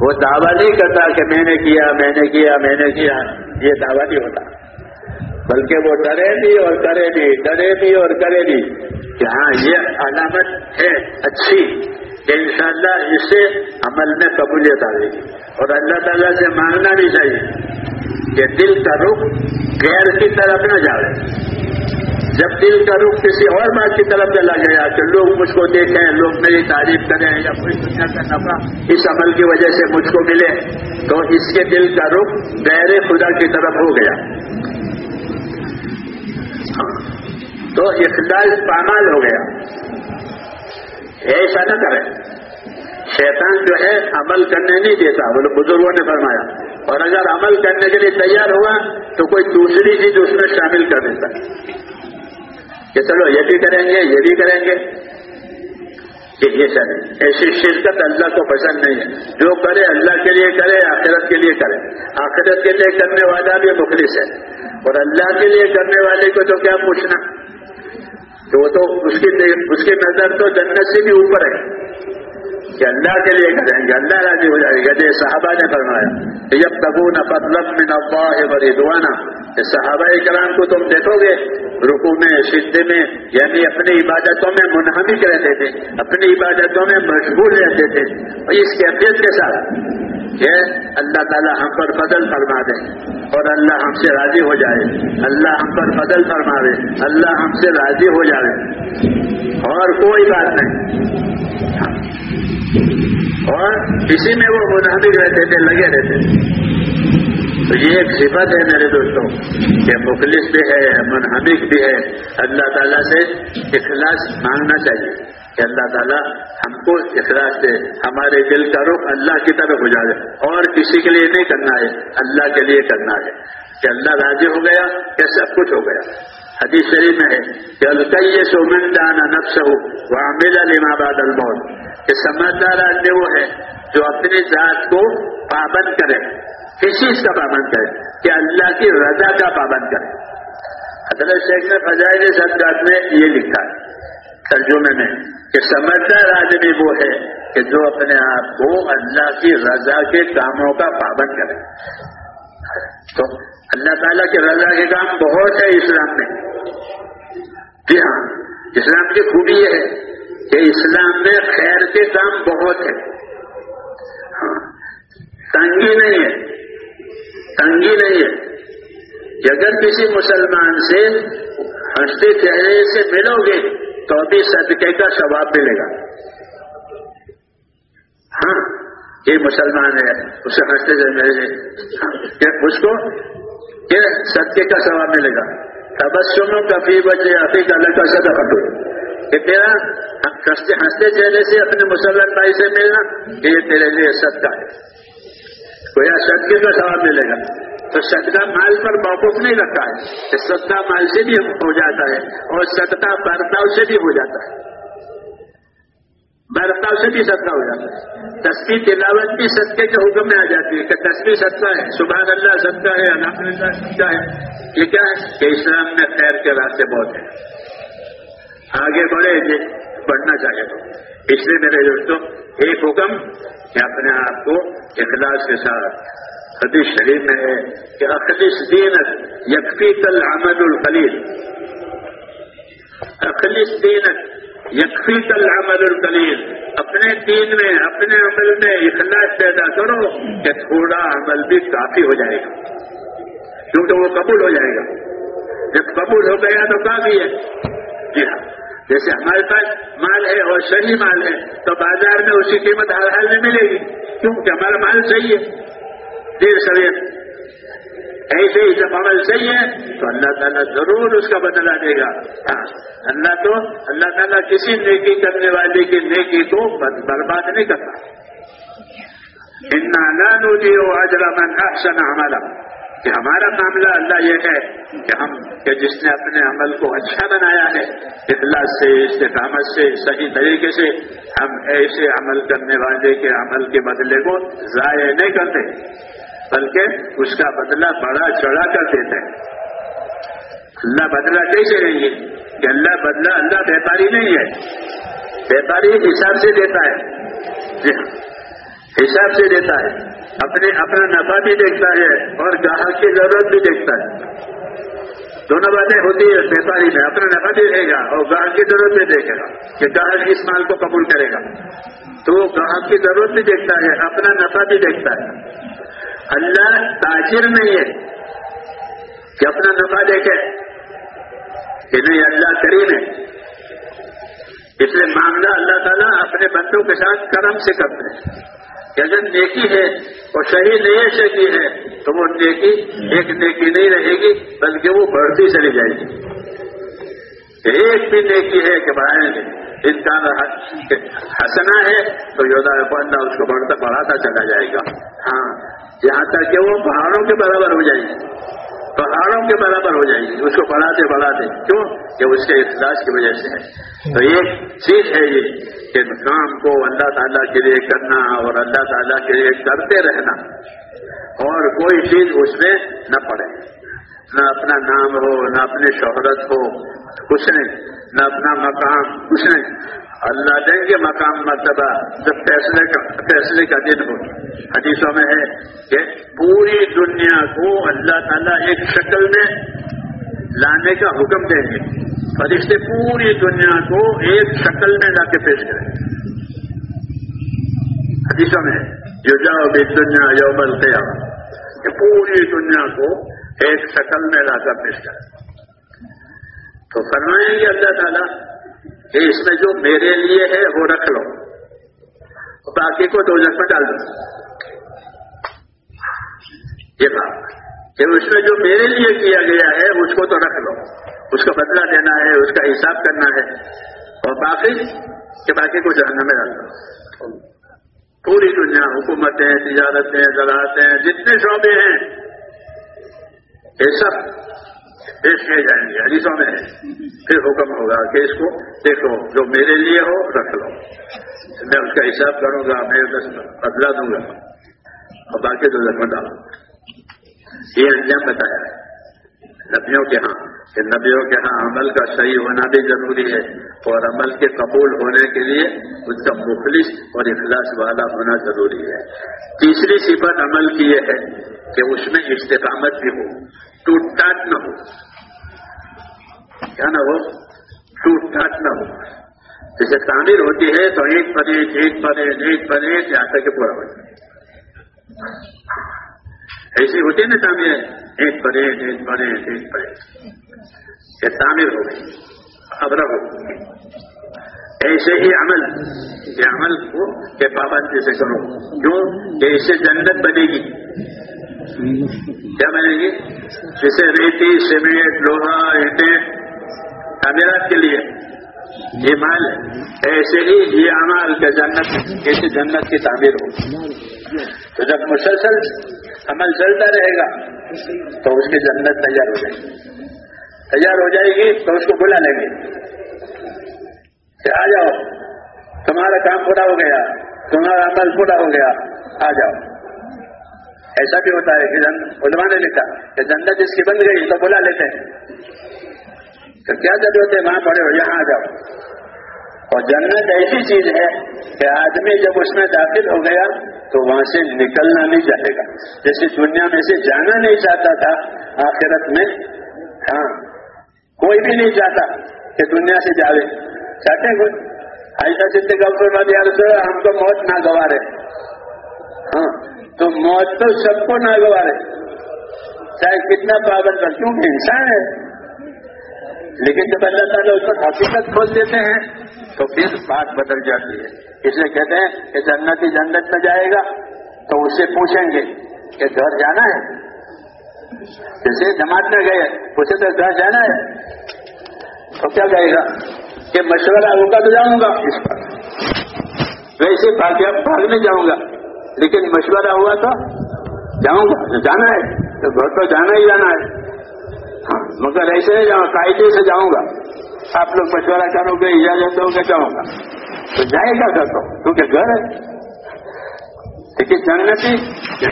S2: وہ دعویٰ نہیں کرتا کہ میں نے کیا، میں نے کیا، میں نے کیا۔ یہ دعویٰ نہیں ہوتا۔ بلکہ وہ ڈرے بھی اور کرے بھی، ڈرے بھی اور کرے بھی۔ کہ ہاں یہ علامت ہے، اچھی۔ کہ انشاءاللہ شاء اس سے عمل میں قبولیت آئے گی۔ اور اللہ تعالیٰ سے مانگنا بھی چاہیے کہ دل کا رخ غیر کی طرف نہ جائے جب دل کا رخ کسی اور بات کی طرف چلا گیا کہ لوگ مجھ کو دیکھیں، لوگ میری تعریف کریں، یا کوئی دنیا کا نفع اس عمل کی وجہ سے مجھ کو ملے، تو اس کے دل کا رخ غیر خدا کی طرف ہو گیا۔ تو اخلاص پامال ہو گیا۔ ایسا نہ کرے شیطان جو ہے، عمل کرنے نہیں دیتا بولے بزرگوں نے فرمایا۔ اور اگر عمل کرنے کے لیے تیار ہوا، تو کوئی دوسری چیز اس میں شامل کر دیتا۔ کہ چلو، یہ بھی کریں گے، یہ بھی کریں گے۔ یہ سر ایسی شرکت اللہ کو پسند نہیں ہے۔ جو کرے، اللہ کے لیے کرے، آخرت کے لیے کرے۔ آخرت کے لیے کرنے والا بھی مخلص ہے۔ اور اللہ کے لیے کرنے والے کو تو کیا پوچھنا؟ تو وہ تو اس کی اس کی نظر تو جنت سے بھی اوپر ہے۔ کہ اللہ کے لیے کریں گے اللہ راضی ہو جائے گا جیسے صحابہ نے فرمایا جب تبو نہ بدلب میں نفا بری بڑی دعانا صحابہ کرام کو تم دیکھو گے رکو میں شدے میں یعنی اپنی عبادتوں میں منہمک رہتے تھے، اپنی عبادتوں میں مشغول رہتے تھے۔ اور اس کیفیت کے ساتھ کہ اللہ تعالیٰ ہم پر بدل فرما دے اور اللہ ہم سے راضی ہو جائے۔ اللہ ہم پر بدل فرما دے۔ اللہ ہم سے راضی ہو جائے۔ اور کوئی بات نہیں۔ اور اسی میں وہ منہمک رہتے تھے، لگے رہتے تھے۔ تو یہ ایک صفت ہے میرے دوستوں، کہ مخلص بھی ہے، منہمک بھی ہے۔ اللہ تعالیٰ سے اخلاص مانگنا چاہیے۔ کہ اللہ تعالیٰ ہم کو اخلاص سے ہمارے دل کا رخ اللہ کی طرف ہو جائے اور کسی کے لیے نہیں کرنا ہے، اللہ کے لیے کرنا ہے۔ کہ اللہ راضی ہو گیا، کہ سب کچھ ہو گیا۔ حدیث شریف میں ہے کہ القیہ سومندان نفس ہو وہ میلا لما باد الموت۔ کہ سمجھدار آدمی وہ ہے جو اپنی ذات کو پابند کرے۔ کس چیز کا پابند کرے؟ کہ اللہ کی رضا کا پابند کرے۔ حضرت شیخ نے فضائل صدقات میں یہ لکھا ہے۔ ترجمے میں کہ سمجھدار آدمی وہ ہے کہ جو اپنے آپ کو اللہ کی رضا کے کاموں کا پابند کرے۔ تو اللہ تعالیٰ کی رضا کے کام بہت ہے اسلام میں۔ جی ہاں اسلام کی خوبی یہ ہے کہ اسلام میں خیر کے کام بہت ہے ہاں تنگی نہیں ہے۔ تنگی نہیں ہے۔ کہ اگر کسی مسلمان سے ہنستے چہرے سے ملو گے تو ابھی صدقے کا ثواب ملے گا۔ ہاں یہ مسلمان ہے، اسے ہنستے سے ملے گے ہاں، اس کو یہ صدقے کا ثواب ملے گا۔ تبسموں کا فی بچے عفیق اللہ کا سدا کٹو کہ تیرا ہنستے چہرے سے اپنے مسلمان بھائی سے ملنا، یہ تیرے لیے صدقہ ہے۔ کوئی صدقے کا ثواب ملے گا۔ تو صدقہ مال پر موقف نہیں رکھتا ہے۔ صدقہ مال سے بھی ہو جاتا ہے اور صدقہ برتاؤ سے بھی ہو جاتا ہے۔ برتاؤ سے بھی صدقہ ہو جاتا ہے۔ تصویر تلاوت بھی صدقے کے حکم میں آ جاتی ہے کہ تصویر صدقہ ہے، سبحان اللہ صدقہ ہے الحمد للہ صدقہ ہے۔ یہ کیا ہے؟ کہ اسلام میں خیر کے راستے بہت ہیں۔ آگے بڑھے، بڑھنا چاہیے اس لیے میرے دوستوں ایک حکم کہ اپنے آپ کو اخلاص کے ساتھ حدیث شریف میں ہے کہ اخلیص دینت یکفی کل عمل الخلیل اخلیص دینت یکفی کل عمل الخلیل اپنے دین میں، اپنے عمل میں اخلاص پیدا کرو کہ تھوڑا عمل بھی کافی ہو جائے گا. کیونکہ وہ قبول ہو جائے گا. جب قبول ہو گیا تو کافی ہے. جی ہاں. جیسے ہمارے پاس مال ہے اور صحیح مال ہے، تو بازار میں اس کی قیمت ہر حال میں ملے گی. کیونکہ ہمارا مال صحیح ہے. دیر سویر۔ ایسے ہی جب عمل صحیح ہے، تو اللہ تعالیٰ ضرور اس کا بدلہ دے گا۔ اللہ تو، اللہ تعالیٰ کسی نیکی کرنے والے کی نیکی کو برباد نہیں کرتا۔ اجرا من احسن عملا۔ کہ ہمارا معاملہ اللہ یہ ہے کہ ہم، کہ جس نے اپنے عمل کو اچھا بنایا ہے، اخلاص سے، استقامت سے، صحیح طریقے سے، ہم ایسے عمل کرنے والے کے عمل کے بدلے کو ضائع نہیں کرتے۔ بلکہ اس کا بدلہ بڑا چڑھا کر دیتے ہیں اللہ بدلہ کیسے نہیں ہے کہ اللہ بدلہ اللہ ویپاری نہیں ہے۔ ویپاری حساب سے دیتا ہے۔ جی ہاں حساب سے دیتا ہے۔ اپنے اپنا نفع بھی دیکھتا ہے اور گاہک کی ضرورت بھی دیکھتا ہے۔ دونوں باتیں ہوتی ہے ویپاری میں۔ اپنا نفع بھی دے گا اور گاہک کی ضرورت بھی دیکھے گا کہ گاہک اس مال کو قبول کرے گا۔ تو گاہک کی ضرورت بھی دیکھتا ہے، اپنا نفع بھی دیکھتا ہے۔ اللہ تاجر نہیں ہے۔ کہ اپنا نفع دیکھے کہ نہیں، اللہ کریم ہے۔ اس لیے معاملہ اللہ تعالیٰ اپنے بندوں کے ساتھ کرم سے کرتے ہیں کہ اگر نیکی ہے اور صحیح نیت سے کی ہے، تو وہ نیکی ایک نیکی نہیں رہے گی، بلکہ وہ بڑھتی چلی جائے گی۔ ایک بھی نیکی ہے کہ بڑھائیں گے انسان ہنسنا ہے، تو یودا پڑھنا اس کو بڑھتا بڑھاتا چلا جائے گا۔ ہاں یہاں تک کہ وہ پہاڑوں کے برابر ہو جائے گی۔ پہاڑوں کے برابر ہو جائے گی۔ اس کو بڑھاتے بڑھاتے۔ کیوں؟ کہ اس کے اخلاص کی وجہ سے ہے۔ تو ایک چیز ہے یہ کہ کام کو اللہ تعالیٰ کے لیے کرنا اور اللہ تعالیٰ کے لیے کرتے رہنا۔ اور کوئی چیز اس میں نہ پڑے۔ نہ اپنا نام ہو، نہ اپنی شہرت ہو، کچھ نہیں۔ نہ اپنا مقام کچھ نہیں اللہ دیں گے مقام مرتبہ جب فیصلے کا فیصلے کا دن ہو۔ حدیثوں میں ہے کہ پوری دنیا کو اللہ تعالیٰ ایک شکل میں لانے کا حکم دیں گے۔ فرشتے پوری دنیا کو ایک شکل میں لا کے پیش کریں۔ حدیثوں میں جو جاؤ بھی دنیا یوبل کیا کہ پوری دنیا کو ایک شکل میں لا کر پیش کریں۔ تو فرمائیں گے اللہ تعالیٰ، کہ اس میں جو میرے لیے ہے وہ رکھ لو۔ باقی کو دو جگہ ڈال دو۔ یہ بات۔ کہ اس میں جو میرے لیے کیا گیا ہے اس کو تو رکھ لو۔ اس کا بدلہ دینا ہے، اس کا حساب کرنا ہے۔ اور باقی کہ باقی کو جاننا میں ڈالنا پوری دنیا حکومتیں تجارتیں زراعتیں جتنے شعبے ہیں، یہ سب پیش کیے جائیں گے، حدیثوں میں پھر حکم ہوگا کہ اس کو دیکھو، جو میرے لیے ہو، رکھ لو۔ میں اس کا حساب کروں گا، میں اس بدلا دوں گا۔ اور باقی تو زخم ڈالوں گا یہ انجام بتایا ہے۔ نبیوں کے ہاں کہ نبیوں کے ہاں عمل کا صحیح ہونا بھی ضروری ہے۔ اور عمل کے قبول ہونے کے لیے اس کا مخلص اور اخلاص والا ہونا ضروری ہے۔ تیسری صفت عمل کی یہ ہے کہ اس میں استقامت بھی ہو۔ ٹوٹ ٹاٹ نہ ہو کیا نہ ہو ٹوٹ ٹاٹ نہ ہو جیسے تعمیر ہوتی ہے تو ایک پر ایک ایک پر ایک ایک پر ایک یہاں تک پورا ہو جائے ایسی ہوتی ہے نا تعمیر ایک پر ایک ایک پر ایک ایک پر ایک یہ تعمیر ہو گئی ابرب ہو ایسے ہی عمل یہ عمل کو کہ پابندی سے کرو کیوں کہ اس سے جنت بنے گی کیا بنے گی جسے ریتی سیمنٹ لوہا اینٹیں تعمیرات کے لیے یہ مال ایسے ہی یہ امال کا جنت کیسے جنت کی تعمیر ہو۔ تو جب مسلسل عمل چلتا رہے گا، تو اس کی جنت تیار ہو جائے گی۔ تیار ہو جائے گی تو اس کو بلا لیں گے۔ کہ آ جاؤ، تمہارا کام پورا ہو گیا، تمہارا عمل پورا ہو گیا، آ جاؤ۔ ایسا بھی ہوتا ہے کہ علماء نے لکھا کہ جنت اس کی بن گئی تو بلا لیتے ہیں۔ تو کیا ضرورت ہے وہاں پڑے ہو یہاں آ جاؤ۔ اور جنت ایسی چیز ہے کہ آدمی جب اس میں داخل ہو گیا تو وہاں سے نکلنا نہیں چاہے گا۔ جیسے دنیا میں سے جانا نہیں چاہتا تھا، آخرت میں ہاں کوئی بھی نہیں چاہتا کہ دنیا سے جاوے چاہتے ہیں کوئی؟ ایسا چلتے گا سے ہم کو موت نہ گوارے موت تو سب کو نہ گوارے۔ چاہے کتنا پابند کر کیونکہ انسان ہے۔ لیکن جب اللہ تعالیٰ اس پر حقیقت کھول دیتے ہیں، تو پھر بات بدل جاتی ہے۔ اس لیے کہتے ہیں کہ جنت ہی جنت میں جائے گا، تو اس سے پوچھیں گے کہ گھر جانا ہے۔ جیسے جماعت میں گئے، پوچھے تو گھر جانا ہے۔ تو کیا کہے گا؟ کہ مشورہ ہوگا تو جاؤں گا۔ اس پر ویسے بھاگ بھاگنے جاؤں گا۔ لیکن مشورہ ہوا تو جاؤں گا، جانا ہے، تو گھر تو جانا ہی جانا ہے۔ ہاں مگر ایسے نہیں جاؤں قاعدے سے جاؤں گا۔ آپ لوگ مشورہ کرو گے، اجازت دو گے، جاؤں گا۔ تو جائے گا گھر تو، کیونکہ گھر ہے۔ لیکن جنتی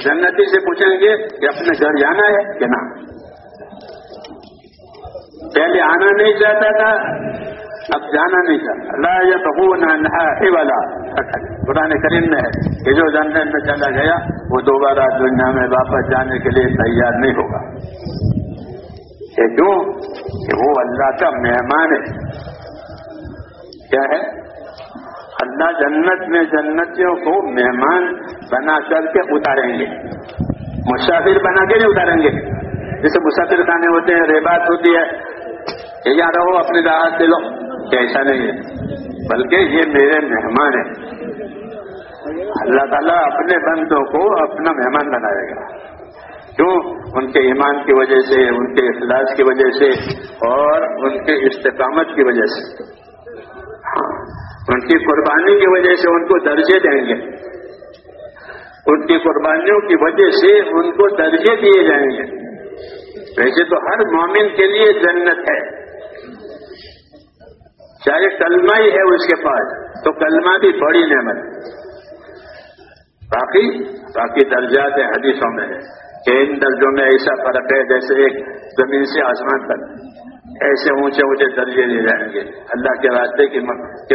S2: جنتی سے پوچھیں گے کہ اپنے گھر جانا ہے کہ نہ۔ پہلے آنا نہیں چاہتا تھا اب جانا نہیں چاہتا۔ اللہ یا بہو نہ والا کریم میں ہے کہ جو جنت میں چلا گیا، وہ دوبارہ دنیا میں واپس جانے کے لیے تیار نہیں ہوگا۔ کہ کیوں؟ کہ وہ اللہ کا مہمان ہے۔ کیا ہے؟ اللہ جنت میں جنتیوں کو مہمان بنا کر کے اتاریں گے۔ مسافر بنا کے نہیں اتاریں گے۔ جیسے مسافر خانے ہوتے ہیں ریبات ہوتی ہے۔ کہ یہاں رہو، اپنی راحت دے لو۔ کہ ایسا نہیں ہے۔ بلکہ یہ میرے مہمان ہیں۔ اللہ تعالیٰ اپنے بندوں کو اپنا مہمان بنائے گا۔ کیوں؟ ان کے ایمان کی وجہ سے، ان کے اخلاص کی وجہ سے اور ان کے استقامت کی وجہ سے۔ ہاں، ان کی قربانی کی وجہ سے ان کو درجے دیں گے۔ ان کی قربانیوں کی وجہ سے ان کو درجے دیے جائیں گے۔ ویسے تو ہر مومن کے لیے جنت ہے۔ چاہے کلمہ ہی ہے اس کے پاس، تو کلمہ بھی بڑی نعمت باقی باقی درجات حدیثوں میں ہے کہ ان درجوں میں ایسا فرق ہے جیسے ایک زمین سے آسمان تک۔ ایسے اونچے اونچے درجے دیے جائیں گے۔ اللہ کے راستے کی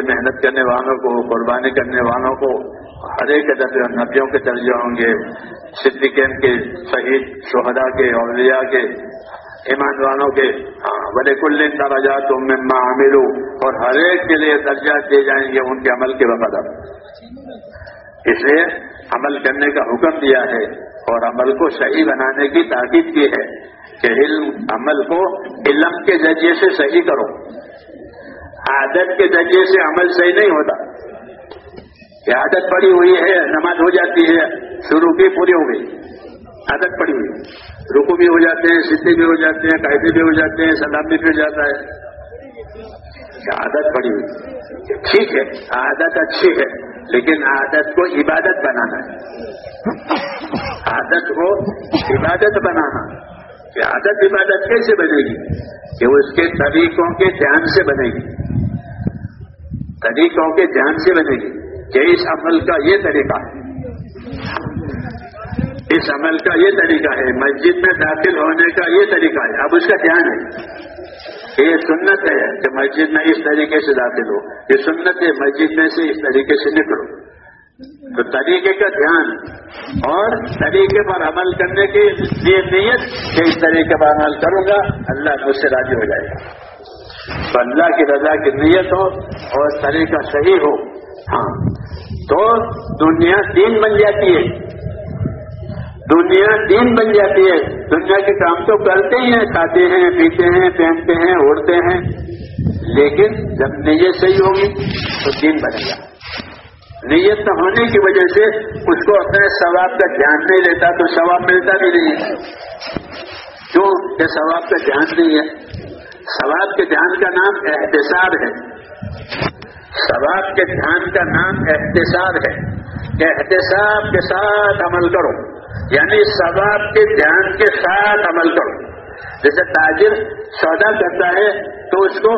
S2: محنت کرنے والوں کو، قربانی کرنے والوں کو ہر ایک درجے، نبیوں کے درجے ہوں گے۔ صدیقین کے، شہید شہدا کے، اولیاء کے ایمان والوں کے ہاں بڑے کل درجات میں عامر اور ہر ایک کے لیے درجات دیے جائیں گے ان کے عمل کے وقت اس لیے عمل کرنے کا حکم دیا ہے اور عمل کو صحیح بنانے کی تاکید کی ہے کہ علم، عمل کو علم کے ذریعے سے صحیح کرو۔ عادت کے ذریعے سے عمل صحیح نہیں ہوتا۔ کہ عادت پڑی ہوئی ہے، نماز ہو جاتی ہے، شروع کی پوری ہو گئی۔ عادت پڑی ہوئی۔ رکو بھی ہو جاتے ہیں سدھے بھی ہو جاتے ہیں قاعدے بھی ہو جاتے ہیں، سلام بھی پھر جاتا ہے۔ عادت پڑی ہوئی ٹھیک ہے، عادت اچھی ہے، لیکن عادت کو عبادت بنانا ہے۔ عادت کو عبادت بنانا۔ کہ عادت عبادت کیسے بنے گی؟ کہ وہ اس کے طریقوں کے دھیان سے بنے گی۔ طریقوں کے دھیان سے بنے گی۔ کہ اس عمل کا یہ طریقہ ہے۔ اس عمل کا یہ طریقہ ہے، مسجد میں داخل ہونے کا یہ طریقہ ہے۔ اب اس کا دھیان ہے۔ یہ سنت ہے کہ مسجد میں اس طریقے سے داخل ہو۔ یہ سنت ہے، مسجد میں سے اس طریقے سے نکلو۔ تو طریقے کا دھیان اور طریقے پر عمل کرنے کی یہ نیت کہ اس طریقے پر عمل کروں گا، اللہ مجھ سے راضی ہو جائے گا۔ تو اللہ کی رضا کی نیت ہو اور طریقہ صحیح ہو۔ ہاں۔ تو دنیا دین بن جاتی ہے۔ دنیا دین بن جاتی ہے دنیا کے کام تو کرتے ہی ہیں، کھاتے ہیں، پیتے ہیں، پہنتے ہیں اڑتے ہیں۔ لیکن جب نیت صحیح ہوگی تو دین بنے گا نیت نہ ہونے کی وجہ سے اس کو اپنے ثواب کا دھیان نہیں لیتا تو ثواب ملتا بھی نہیں۔ ہے کیوں؟ کہ ثواب کا دھیان نہیں ہے۔ ثواب کے دھیان کا نام احتساب ہے۔ ثواب کے دھیان کا نام احتساب ہے۔ کہ احتساب کے ساتھ عمل کرو۔ یعنی ثواب کے دھیان کے ساتھ عمل کرو۔ جیسے تاجر سودا کرتا ہے تو اس کو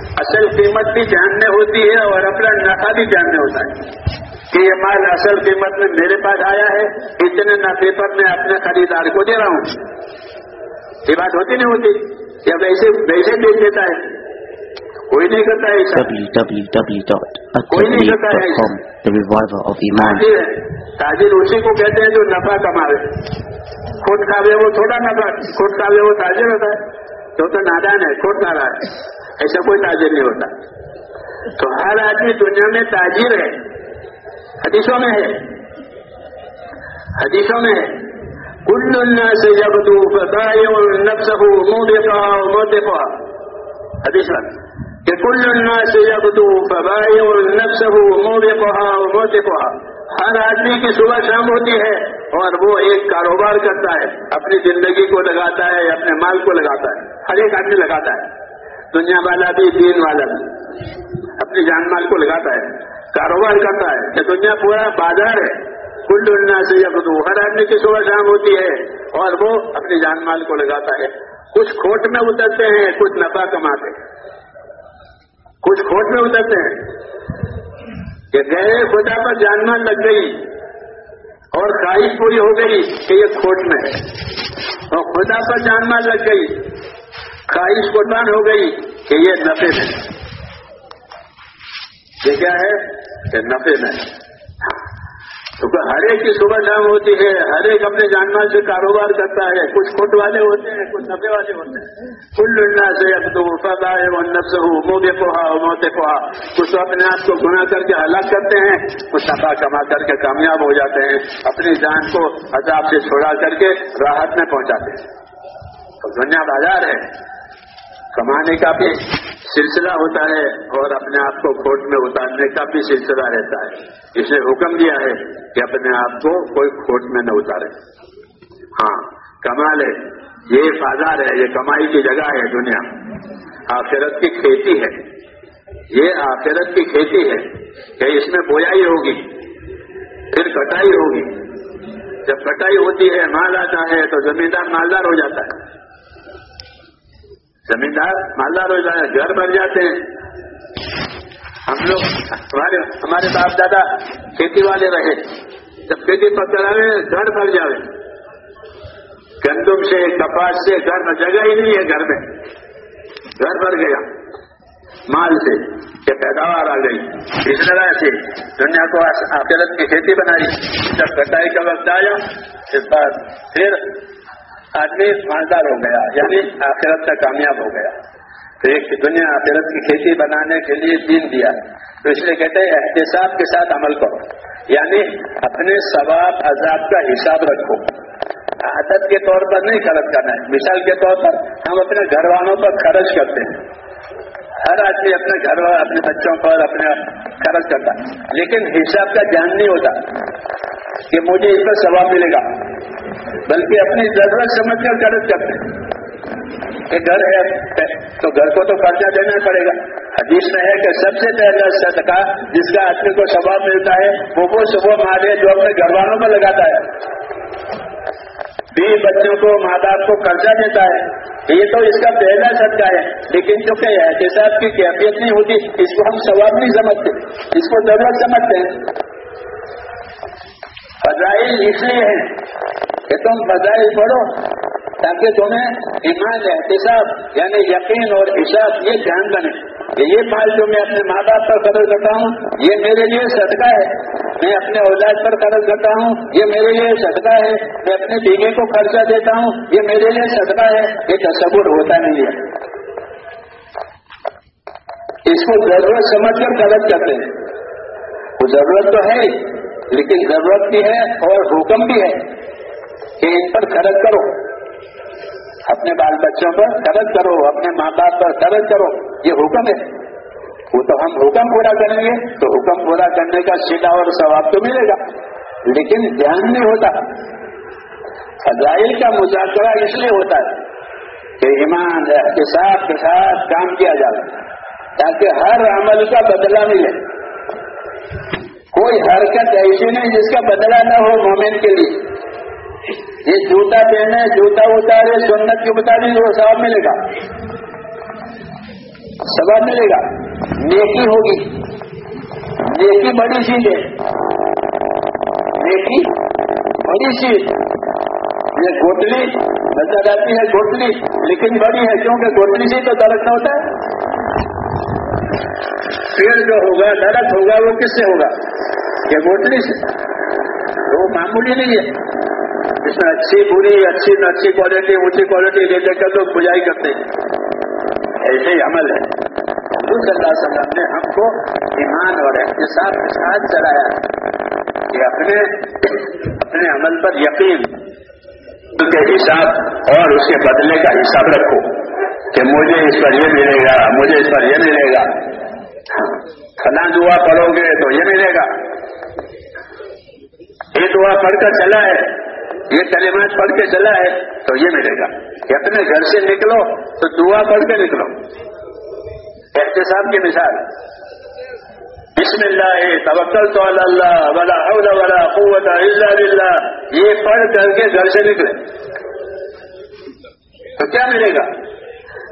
S2: اصل قیمت بھی جاننے ہوتی ہے اور اپنا نفع بھی جاننے ہوتا ہے۔ کہ یہ مال اصل قیمت میں میرے پاس آیا ہے، اتنے نفے پر میں اپنے خریدار کو دے رہا ہوں۔ یہ بات ہوتی نہیں ہوتی۔ یا ویسے ویسے بیچ دیتا ہے۔ کوئی نہیں کرتا ہے تاجر اسی کو کہتے ہیں جو نفع کماوے۔ خود کھاوے وہ تھوڑا نفع خود کھاوے وہ تاجر ہوتا ہے۔ تو تو نادان ہے خود کھا رہا ہے ایسا کوئی تاجر نہیں ہوتا۔ تو ہر آدمی دنیا میں تاجر ہے۔ حدیثوں میں ہے۔ حدیثوں میں ہے۔ کل سے جب تو نفس ہو منہ دیکھا منہ دیکھا حدیث میں کہ الناس یبدو فبائع نفسه موبقها وموتقها ہر آدمی کی صبح شام ہوتی ہے اور وہ ایک کاروبار کرتا ہے، اپنی زندگی کو لگاتا ہے، اپنے مال کو لگاتا ہے۔ ہر ایک آدمی لگاتا ہے۔ دنیا والا بھی دین والا بھی۔ اپنی جان مال کو لگاتا ہے، کاروبار کرتا ہے۔ کہ دنیا پورا بازار ہے۔ کل دنیا سے یا ہر آدمی کی صبح شام ہوتی ہے اور وہ اپنی جان مال کو لگاتا ہے۔ کچھ کھوٹ میں اترتے ہیں، کچھ نفع کماتے ہیں۔ کچھ کھوٹ میں اترتے ہیں کہ گئے خدا پر جان مال لگ گئی اور خواہش پوری ہو گئی کہ یہ کھوٹ میں ہے۔ اور خدا پر جان مال لگ گئی، خواہش قربان ہو گئی کہ یہ نفے میں یہ کیا ہے؟ کہ نفے میں تو ہر ایک کی صبح شام ہوتی ہے، ہر ایک اپنے جان مال سے کاروبار کرتا ہے۔ کچھ کھوٹ والے ہوتے ہیں، کچھ نفے والے ہوتے ہیں۔ کل لڑنا سے اب تو وفاد ہے وہ نفس ہو موگے پوہا موتے پوہا کچھ اپنے آپ کو گنا کر کے ہلاک کرتے ہیں، کچھ نفا کما کر کے کامیاب ہو جاتے ہیں۔ اپنی جان کو عذاب سے چھوڑا کر کے راحت میں پہنچاتے ہیں۔ دنیا بازار ہے۔ کمانے کا بھی سلسلہ ہوتا ہے اور اپنے آپ کو کھوٹ میں اتارنے کا بھی سلسلہ رہتا ہے۔ اس نے حکم دیا ہے کہ اپنے آپ کو کوئی کھوٹ میں نہ اتارے۔ ہاں کمال ہے۔ یہ بازار ہے، یہ کمائی کی جگہ ہے دنیا۔ آخرت کی کھیتی ہے۔ یہ آخرت کی کھیتی ہے کہ اس میں بویائی ہوگی، پھر کٹائی ہوگی۔ جب کٹائی ہوتی ہے، مال آتا ہے تو زمیندار مالدار ہو جاتا ہے۔ زمیندار مالدار ہو جائے، گھر بھر جاتے ہیں۔ ہم لوگ ہمارے ہمارے باپ دادا کھیتی والے رہے۔ جب کھیتی پکڑ آئے گھر بھر جاوے۔ گندم سے، کپاس سے، گھر میں جگہ ہی نہیں ہے گھر میں۔ گھر بھر گیا۔ مال سے کہ پیداوار آ گئی۔ اس طرح سے دنیا کو آخرت کی کھیتی بنائی۔ جب کٹائی کا وقت آیا، اس بعد پھر آدمی مالدار ہو گیا یعنی آخرت کا کامیاب ہو گیا۔ تو ایک دنیا آخرت کی کھیتی بنانے کے لیے دین دیا۔ تو اس لیے کہتے ہیں احتساب کے ساتھ عمل کرو۔ یعنی اپنے ثواب، عذاب کا حساب رکھو۔ عادت کے طور پر نہیں خرچ کرنا ہے۔ مثال کے طور پر ہم اپنے گھر والوں پر خرچ کرتے ہیں۔ ہر آدمی اپنے گھر اپنے بچوں پر، اپنے خرچ کرتا۔ لیکن حساب کا دھیان نہیں ہوتا کہ مجھے اس پر ثواب ملے گا، بلکہ اپنی ضرورت سمجھ کر خرچ کرتے کہ گھر ہے، تو گھر کو تو قرضہ دینا پڑے گا۔ حدیث میں ہے کہ سب سے پہلا صدقہ جس کا آدمی کو ثواب ملتا ہے، وہ وہ صبح مال ہے جو اپنے گھر والوں میں لگاتا ہے۔ بیوی بچوں کو، ماں باپ کو قرضہ دیتا ہے۔ یہ تو اس کا پہلا صدقہ ہے۔ لیکن چونکہ احتساب کی کیفیت نہیں ہوتی، اس کو ہم ثواب نہیں سمجھتے۔ اس کو ضرورت سمجھتے ہیں۔ فضائل اس لیے ہے کہ تم فضائل پڑھو تاکہ تمہیں ایمان، احتساب یعنی یقین اور حساب یہ دھیان بنے۔ کہ یہ مال جو میں اپنے ماں باپ پر قدر کرتا ہوں، یہ میرے لیے صدقہ ہے۔ میں اپنے اولاد پر قرض کرتا ہوں، یہ میرے لیے صدقہ ہے۔ میں اپنے بیوی کو خرچہ دیتا ہوں، یہ میرے لیے صدقہ ہے۔ یہ تصور ہوتا نہیں ہے۔ اس کو ضرورت سمجھ کر قرض کرتے ہیں۔ وہ ضرورت تو ہے لیکن ضرورت بھی ہے اور حکم بھی ہے کہ ان پر خرچ کرو۔ اپنے بال بچوں پر خرچ کرو، اپنے ماں باپ پر خرچ کرو، یہ حکم ہے۔ وہ تو ہم حکم پورا کریں گے، تو حکم پورا کرنے کا سیدھا اور ثواب تو ملے گا۔ لیکن دھیان نہیں ہوتا۔ فضائل کا مذاکرہ اس لیے ہوتا ہے کہ ایمان، احتساب کے ساتھ کام کیا جائے، تاکہ ہر عمل کا بدلہ ملے۔ کوئی حرکت ایسی نہیں جس کا بدلہ نہ ہو مومن کے لیے۔ یہ جوتا پہنے جوتا اتارے، سنت کے مطابق وہ سواب ملے گا۔ سواب ملے گا۔ نیکی ہوگی۔ نیکی بڑی چیز ہے۔ نیکی بڑی چیز۔ یہ گوٹلی نظر آتی ہے گوٹلی لیکن بڑی ہے کیونکہ گوٹلی سے تو درخت ہوتا ہے۔ پیڑ جو ہوگا درخت ہوگا، وہ کس سے ہوگا؟ یہ گوٹلی سے۔ وہ معمولی نہیں ہے۔ اس میں اچھی بری اچھی نہ اچھی کوالٹی اونچی کوالٹی لے لے کر لوگ بجائی کرتے ہیں۔ ایسے ہی عمل ہے۔ حضور صلی اللہ علیہ وسلم نے ہم کو ایمان اور احتساب کے ساتھ چلایا کہ اپنے اپنے عمل پر یقین کے حساب اور اس کے بدلے کا حساب رکھو کہ مجھے اس پر یہ ملے گا مجھے اس پر یہ ملے گا۔ ہاں، فلاں دعا پڑھو گے تو یہ ملے گا۔ یہ دعا پڑھ کر چلا ہے۔ یہ کلمات پڑھ کے چلا ہے تو یہ ملے گا۔ اپنے گھر سے نکلو تو دعا پڑھ کے نکلو۔ احتساب کی مثال۔ بسم اللہ توکل تو اللہ، ولا حول ولا قوت الا باللہ۔ یہ پڑھ کر کے گھر سے نکلے۔ تو کیا ملے گا؟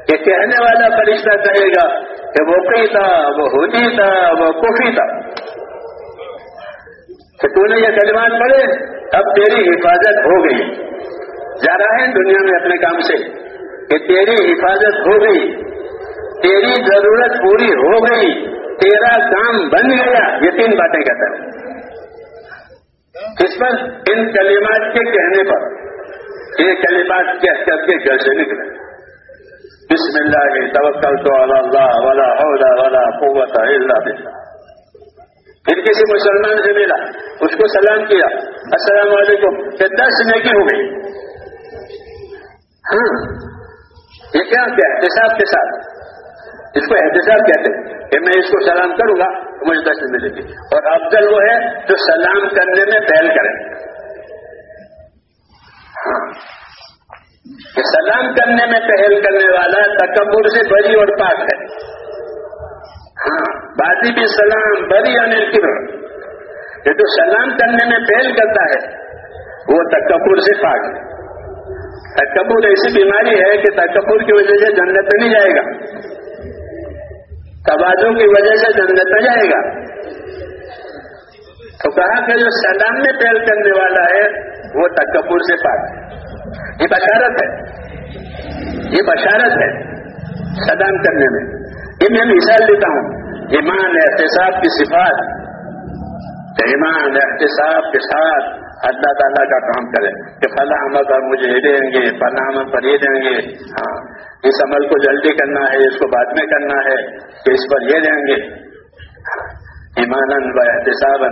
S2: کہ کہنے والا فرشتہ کہے گا کہ وہ کئی تھا وہ ہوتی تھا وہ کفی تھا کہ تو نے یہ کلمات پڑھے، اب تیری حفاظت ہو گئی۔ جا رہا ہے دنیا میں اپنے کام سے کہ تیری حفاظت ہو گئی، تیری ضرورت پوری ہو گئی، تیرا کام بن گیا۔ یہ تین باتیں کہتا ہے۔ کس پر ان کلمات کے کہنے پر، یہ کلمات کہہ کر کے گھر سے نکلے۔ بسم اللہ توکل تو اللہ، ولا حول ولا قوت الا باللہ۔ پھر کسی مسلمان سے ملا، اس کو سلام کیا۔ السلام علیکم۔ کہ دس نیکی ہو گئی۔ ہاں یہ کیا کیا؟ احتساب کے ساتھ۔ اس کو احتساب کہتے ہیں۔ کہ میں اس کو سلام کروں گا، تو مجھے دس ملے گی۔ اور افضل وہ ہے جو سلام کرنے میں پہل کرے۔ ہاں۔ کہ سلام کرنے میں پہل کرنے والا تکبر سے بری اور پاک ہے۔ بازی بھی سلام بری انل کی یہ جو سلام کرنے میں پہل کرتا ہے، وہ تکبر سے پاک ہے۔ تکبر ایسی بیماری ہے کہ تکبر کی وجہ سے جنت نہیں جائے گا۔ توازوں کی وجہ سے جنت نہ جائے گا۔ تو کہا کہ جو سلام میں پہل کرنے والا ہے، وہ تکبر سے پاک ہے۔ یہ بشارت ہے۔ یہ بشارت ہے سلام کرنے میں۔ یہ میں مثال دیتا ہوں ایمان احتساب کی صفات ایمان احتساب کے ساتھ اللہ تعالیٰ کا کام کرے کہ فلاں عمل پر مجھے یہ دیں گے فلاں عمل پر یہ دیں گے ہاں اس عمل کو جلدی کرنا ہے اس کو بعد میں کرنا ہے کہ اس پر یہ دیں گے ایمان و احتساب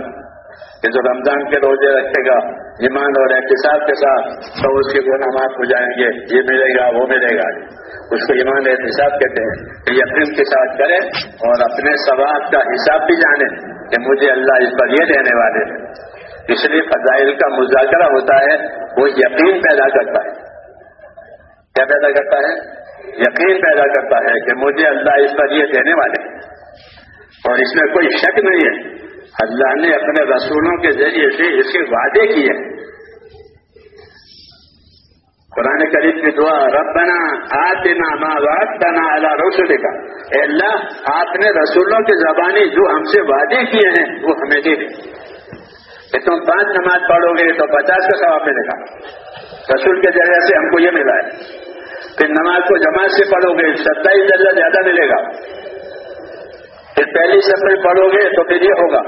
S2: کہ جو رمضان کے روزے رکھے گا، ایمان اور احتساب کے ساتھ، تو اس کے گناہ معاف ہو جائیں گے، یہ ملے گا، وہ ملے گا۔ اس کو ایمان احتساب کہتے ہیں۔ کہ یقین کے ساتھ کرے اور اپنے ثواب کا حساب بھی جانے کہ مجھے اللہ اس پر یہ دینے والے ہیں۔ اس لیے فضائل کا مذاکرہ ہوتا ہے، وہ یقین پیدا کرتا ہے۔ کیا پیدا کرتا ہے؟ یقین پیدا کرتا ہے کہ مجھے اللہ اس پر یہ دینے والے اور اس میں کوئی شک نہیں ہے اللہ نے اپنے رسولوں کے ذریعے سے اس کے وعدے کیے۔ قرآن کریم کی دعا، ربنا آتنا ما وعدتنا على رسولك اے اللہ، آپ نے رسولوں کی زبانی جو ہم سے وعدے کیے ہیں، وہ ہمیں دے دیں کہ تم پانچ نماز پڑھو گے تو پچاس کا ثواب ملے گا۔ رسول کے ذریعے سے ہم کو یہ ملا ہے۔ پھر نماز کو جماعت سے پڑھو گے، ستائیس درجہ زیادہ ملے گا۔ پھر پہلی سب میں پڑھو گے تو پھر یہ ہوگا۔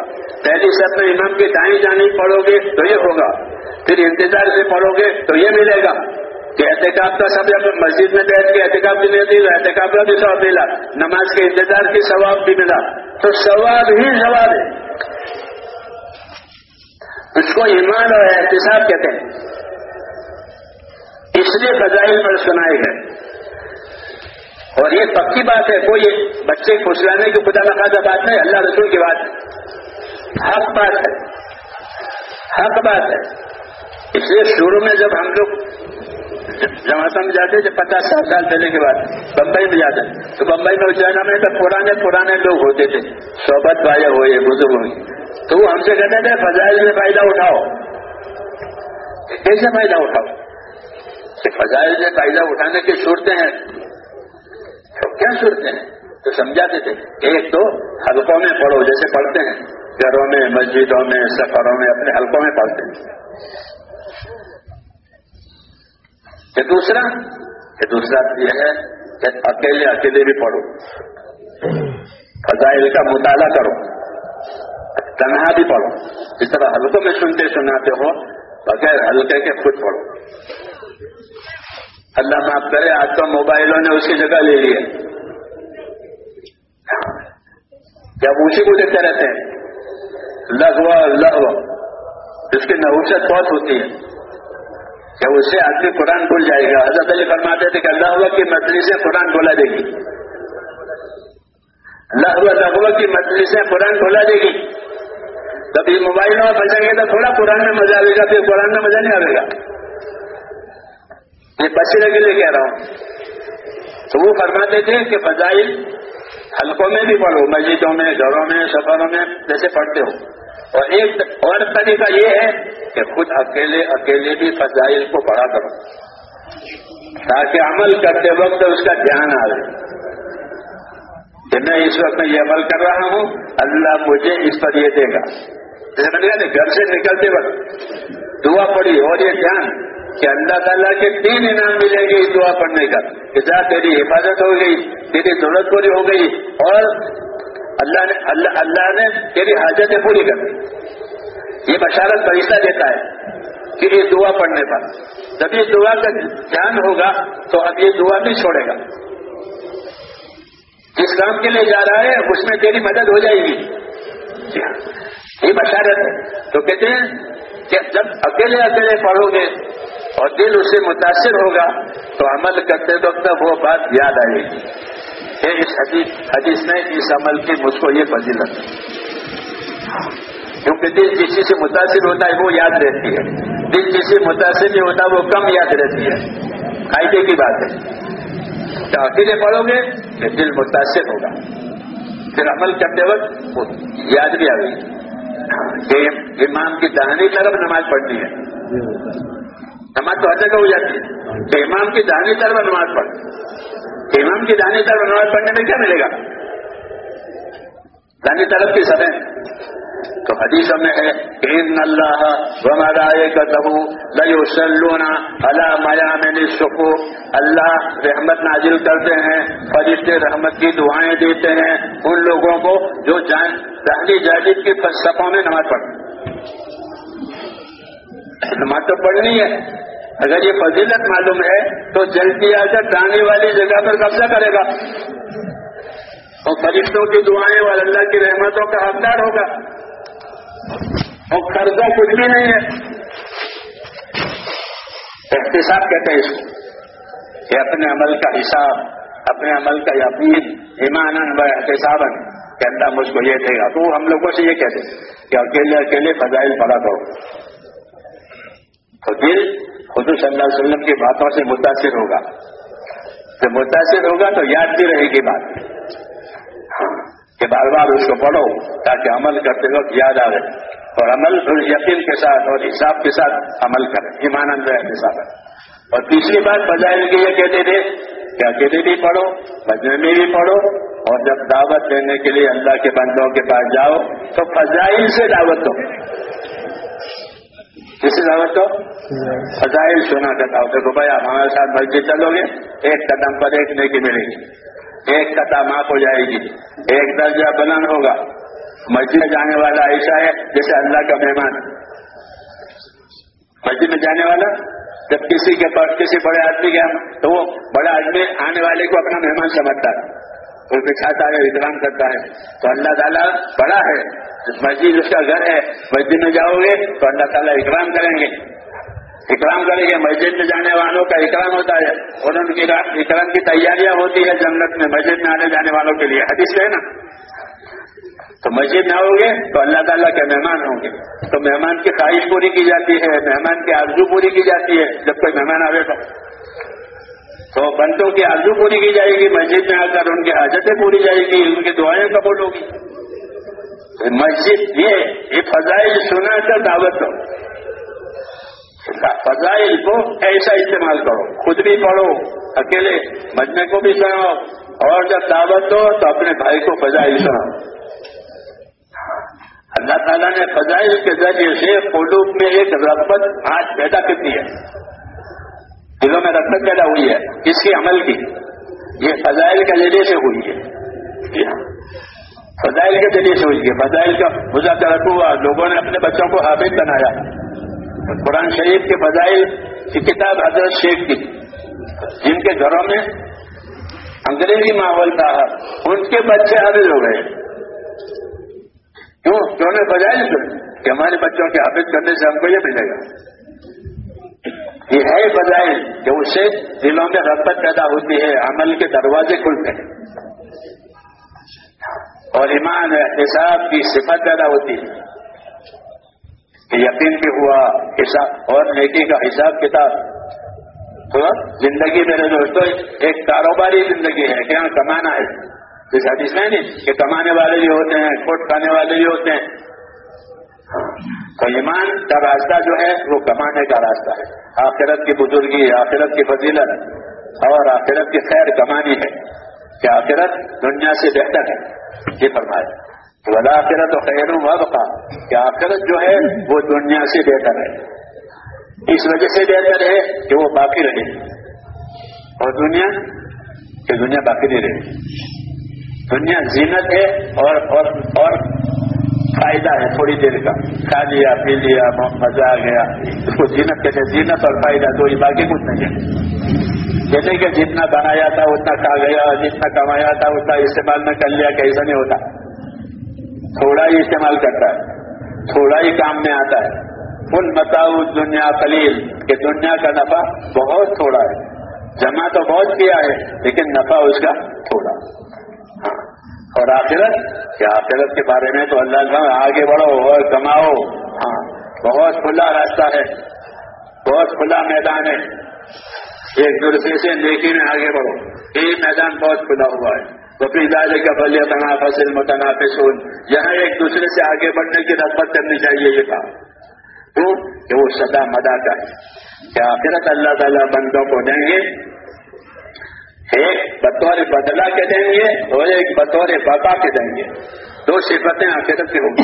S2: پہلی سب میں امام کی دائیں جانی پڑھو گے تو یہ ہوگا۔ پھر انتظار سے پڑھو گے تو یہ ملے گا کہ احتکاب کا سب جب مسجد میں بیٹھ کے احتکاب بھی نہیں دیا احتکاب کا بھی ثواب ملا۔ نماز کے انتظار کی ثواب بھی ملا۔ تو ثواب ہی ثواب ہے۔ اس کو ایمان اور احتساب کہتے ہیں۔ اس لیے فضائل پر سنائے گئے اور یہ پکی بات ہے، کوئی بچے پھسلانے کی خدا نخواستہ بات نہیں، اللہ رسول کی بات ہے۔ حق بات ہے۔ حق بات ہے۔ اس لیے شروع میں جب ہم لوگ جماعتوں میں جاتے جب پچاس ساٹھ سال پہلے کے بعد بمبئی میں جاتے تو بمبئی میں جانا میں تو پرانے پرانے لوگ ہوتے تھے۔ صحبت والے ہوئے بزرگ ہوئے تو وہ ہم سے کہتے تھے، فضائل سے فائدہ اٹھاؤ۔ کیسے فائدہ اٹھاؤ؟ فضائل سے فائدہ اٹھانے کی صورتیں ہیں۔ کیا صورتیں ہیں؟ تو سمجھاتے تھے ایک تو حلقوں میں پڑھو، جیسے پڑھتے ہیں، گھروں میں، مسجدوں میں، سفروں میں، اپنے حلقوں میں پڑھتے ہیں۔ کہ دوسرا کہ دوسرا یہ ہے کہ اکیلے اکیلے بھی پڑھو۔ فضائل کا مطالعہ کرو۔ تنہا بھی پڑھو۔ اس طرح حلقوں میں سنتے سناتے ہو، بغیر حلقے کے خود پڑھو۔ اللہ معاف کرے، آج تو موبائلوں نے اس کی جگہ لے لی ہے۔ جب اونچی کو دیکھتے رہتے ہیں لغ ہوا اس کی نحوست بہت ہوتی ہے۔ کہ اس سے آدمی قرآن بھول جائے گا، حضرت علی فرماتے تھے کہ اللہ کی مجلس سے قرآن بولا دے گی۔ اللہ کی مجلس سے قرآن بولا دے گی۔ کبھی موبائل میں بچیں گے تو تھوڑا قرآن میں مزہ آئے گا، پھر قرآن میں مزہ نہیں آئے گا۔ یہ بچے کے لیے کہہ رہا ہوں۔ تو وہ فرماتے تھے کہ فضائل حلقوں میں بھی پڑھو، مسجدوں میں، گھروں میں، سفروں میں، جیسے پڑھتے ہو۔ اور ایک اور طریقہ یہ ہے کہ خود اکیلے اکیلے بھی فضائل کو پڑھا کرو۔ تاکہ عمل کرتے وقت اس کا دھیان آئے کہ میں اس وقت میں یہ عمل کر رہا ہوں، اللہ مجھے اس پر یہ دے گا۔ جیسے میں نے کہا گھر سے نکلتے وقت دعا پڑی اور یہ دھیان۔ کہ اللہ تعالیٰ کے تین انعام ملیں گے اس دعا پڑھنے کا، کہ جا تیری حفاظت ہو گئی، تیری ضرورت پوری ہو گئی اور اللہ نے اللہ اللہ نے تیری حاجتیں پوری کر دی۔ یہ بشارت فرشتہ دیتا ہے کہ یہ دعا پڑھنے پر۔ جب یہ دعا کا دھیان ہوگا تو اب یہ دعا نہیں چھوڑے گا۔ جس کام کے لیے جا رہا ہے، اس میں تیری مدد ہو جائے گی۔ جی ہاں۔ یہ بشارت ہے۔ تو کہتے ہیں کہ جب اکیلے اکیلے پڑھو گے اور دل اس سے متاثر ہوگا تو عمل کرتے وقت وہ بات یاد آئے گی۔ اس حدیث حدیث میں اس عمل کی مجھ کو یہ فضیلت۔ کیونکہ دل جس سے متاثر ہوتا ہے وہ یاد رہتی ہے۔ دل جس سے متاثر نہیں ہوتا وہ کم یاد رہتی ہے۔ فائدے کی بات ہے۔ تو اکیلے پڑھو گے کہ دل متاثر ہوگا۔ پھر عمل کرتے وقت یاد بھی آ گئی کہ امام کی دہانی طرف نماز پڑھنی ہے۔ نماز تو ہر ہو جاتی ہے۔ تو امام کی دہانی طرف نماز پڑھ امام کی دہانی طرف نماز پڑھنے میں کیا ملے گا؟ دہانی طرف کی سطح۔ تو حدیثوں میں ہے، ان اللہ ومرائے سلونا اللہ مایا میں سکو اللہ رحمت نازل کرتے ہیں، فرشتے رحمت کی دعائیں دیتے ہیں۔ ان لوگوں کو جو جان دہلی جاجد کی فلسفوں میں نماز پڑھتے نماز تو پڑھنی ہے۔ اگر یہ فضیلت معلوم ہے تو جلدی آ کر والی جگہ پر قبضہ کرے گا۔ اور فرشتوں کی دعائیں اور اللہ کی رحمتوں کا حقدار ہوگا۔ اور قرضہ کچھ بھی نہیں ہے۔ احتساب کہتے ہیں اس کو۔ کہ اپنے عمل کا حساب، اپنے عمل کا یقین ایمان و احتساب کہ اللہ مجھ کو یہ دے گا۔ تو ہم لوگوں سے یہ کہتے کہ اکیلے اکیلے فضائل پڑا کرو۔ تو دل خود صلی اللہ علیہ وسلم کی باتوں سے متاثر ہوگا۔ جب متاثر ہوگا تو یاد بھی رہے گی بات۔ کہ بار بار اس کو پڑھو تاکہ عمل کرتے وقت یاد آ رہے۔ اور عمل اور یقین کے ساتھ اور حساب کے ساتھ عمل کرے ایمانند کے ساتھ۔ اور تیسری بات فضائل کے یہ کہتے تھے کہ اکیلے بھی پڑھو بجنے میں بھی پڑھو۔ اور جب دعوت دینے کے لیے اللہ کے بندوں کے پاس جاؤ تو فضائل سے دعوت دو۔ کسی دعوت کو فضائل سنا کرتا ہوں دیکھو بھائی آپ ہمارے ساتھ مسجد چلو گے ایک قدم پر ایک نیکی ملے گی ایک قدم معاف ہو جائے گی ایک درجہ بلند ہوگا مسجد میں جانے والا ایسا ہے جیسے اللہ کا مہمان مسجد میں جانے والا جب کسی کے پاس کسی بڑے آدمی کے تو وہ بڑا آدمی آنے والے کو اپنا مہمان سمجھتا ہے وہ بچھاتا ہے اکرام کرتا ہے تو اللہ تعالیٰ بڑا ہے مسجد اس کا گھر ہے، مسجد میں جاؤ گے تو اللہ تعالیٰ اکرام کریں گے۔ اکرام کریں گے، مسجد میں جانے والوں کا اکرام ہوتا ہے۔ اور ان کی اکرام کی تیاریاں ہوتی ہے جنت میں، مسجد میں آنے جانے والوں کے لیے۔ حدیث ہے نا؟ تو مسجد میں آؤ گے تو اللہ تعالیٰ کے مہمان ہوں گے۔ تو مہمان کی خواہش پوری کی جاتی ہے، مہمان کی آرزو پوری کی جاتی ہے۔ جب کوئی مہمان آئے تو۔ تو بندوں کی آرزو پوری کی جائے گی، مسجد میں آ کر ان کی حاجتیں پوری جائے گی، ان کی دعائیں قبول ہوگی۔ مسجد یہ فضائل سنا کر دعوت دو۔ اچھا، فضائل کو ایسا استعمال کرو۔ خود بھی پڑھو، اکیلے مجمے کو بھی سناؤ۔ اور جب دعوت دو تو اپنے بھائی کو فضائل سناؤ۔ اللہ تعالیٰ نے فضائل کے ذریعے سے قلوب میں ایک رغبت، آج پیدا کرتی ہے۔ دلوں میں رغبت پیدا ہوئی ہے، اس کے عمل کی۔ یہ فضائل کے ذریعے سے ہوئی ہے۔ جی ہاں۔ فضائل کے ذریعے سے ہوئی ہے فضائل کا مذاکرہ ہوا لوگوں نے اپنے بچوں کو حافظ بنایا۔ قرآن شریف کے فضائل کی کتاب حضرت شیخ کی، جن کے گھروں میں انگریزی ماحول تھا، ان کے بچے حافظ ہو گئے۔ کیوں؟ کیوں نے فضائل کہ ہمارے بچوں کے حافظ کرنے سے ہم کو یہ ملے گا۔ یہ ہے بجائے کہ اس سے دلوں میں رغبت پیدا ہوتی ہے، عمل کے دروازے کھلتے ہیں۔ اور ایمان حساب کی صفت پیدا ہوتی ہے۔ کہ یقین بھی ہوا، حساب، اور نیکی کا حساب کتاب۔ تو زندگی میرے دوستوں ایک کاروباری زندگی ہے، کہ یہاں کمانا ہے۔ جیسے حدیث میں نہیں، کہ کمانے والے بھی ہوتے ہیں کوٹ کھانے والے بھی ہوتے ہیں۔ تو ایمان کا راستہ جو ہے، وہ کمانے کا راستہ ہے۔ آخرت کی بزرگی، آخرت کی فضیلت، اور آخرت کی خیر کمانی ہے۔ کہ آخرت دنیا سے بہتر ہے۔ یہ فرمایا۔ ولا آخرت و خیر وبقا کہ آخرت جو ہے وہ دنیا سے بہتر ہے۔ اس وجہ سے بہتر ہے کہ وہ باقی رہے۔ اور دنیا کہ دنیا باقی نہیں رہے۔ دنیا زینت ہے اور اور اور فائدہ ہے، تھوڑی دیر کا۔ کھا لیا، پی لیا مزہ آ گیا۔ اس کو زینت کہتے زینت اور فائدہ تو یہ باقی کچھ نہیں ہے۔ جیسے کہ جتنا بنایا تھا، اتنا کھا گیا، جتنا کمایا تھا، اتنا استعمال میں کر لیا کہ ایسا نہیں ہوتا۔ تھوڑا ہی استعمال کرتا ہے۔ تھوڑا ہی کام میں آتا ہے۔ فل بتاؤ دنیا قلیل، کہ دنیا کا نفع بہت تھوڑا ہے۔ جمع تو بہت کیا ہے، لیکن نفع اس کا تھوڑا۔ اور آخرت؟ کہ آخرت کے بارے میں تو اللہ آگے بڑھو اور کماؤ۔ ہاں بہت کھلا راستہ ہے۔ بہت کھلا میدان ہے۔ ایک دوسرے سے نیکی میں آگے بڑھو۔ یہ میدان بہت کھلا ہوا ہے۔ تو پھر کا بلیہ تنا فصل متنافع سون یہاں ایک دوسرے سے آگے بڑھنے کی رغبت کرنی چاہیے، یہ کام تو کہ وہ سدا مدا کا ہے کہ آخرت اللہ تعالیٰ بندوں کو دیں گے۔ ایک بطور بدلا کے دیں گے اور ایک بطور بقا کے دیں گے۔ دو صفتیں آخرت کی ہوگی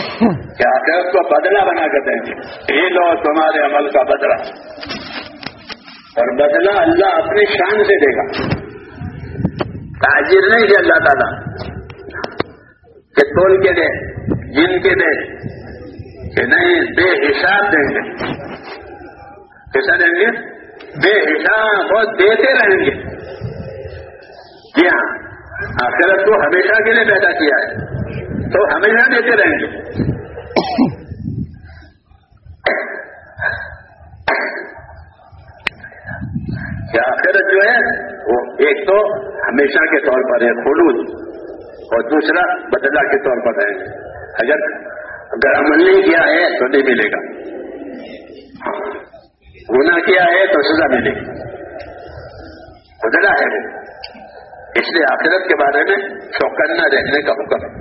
S2: کہ آخرت کو بدلا بنا کر دیں گے۔ یہ لو تمہارے عمل کا بدلا اور بدلا اللہ اپنی شان سے دے گا۔ تاجر نہیں ہے اللہ تعالیٰ۔ کہ تول کے دے؟ جن کے دے۔ کہ نہیں، بے حساب دیں گے۔ کیسا دیں گے؟ بے حساب اور دیتے رہیں گے۔ جی ہاں۔, ہاں، آخرت کو ہمیشہ کے لیے پیدا کیا ہے۔ تو ہمیشہ دیتے رہیں گے۔ کہ آخرت جو ہے، وہ ایک تو ہمیشہ کے طور پر ہے خلوص اور دوسرا بدلا کے طور پر ہے اگر اگر عمل نہیں کیا ہے، تو نہیں ملے گا۔ گنا کیا ہے، تو سزا ملے گی۔ بدلا ہے وہ۔ اس لیے آخرت کے بارے میں چوکنا رہنے کا حکم ہے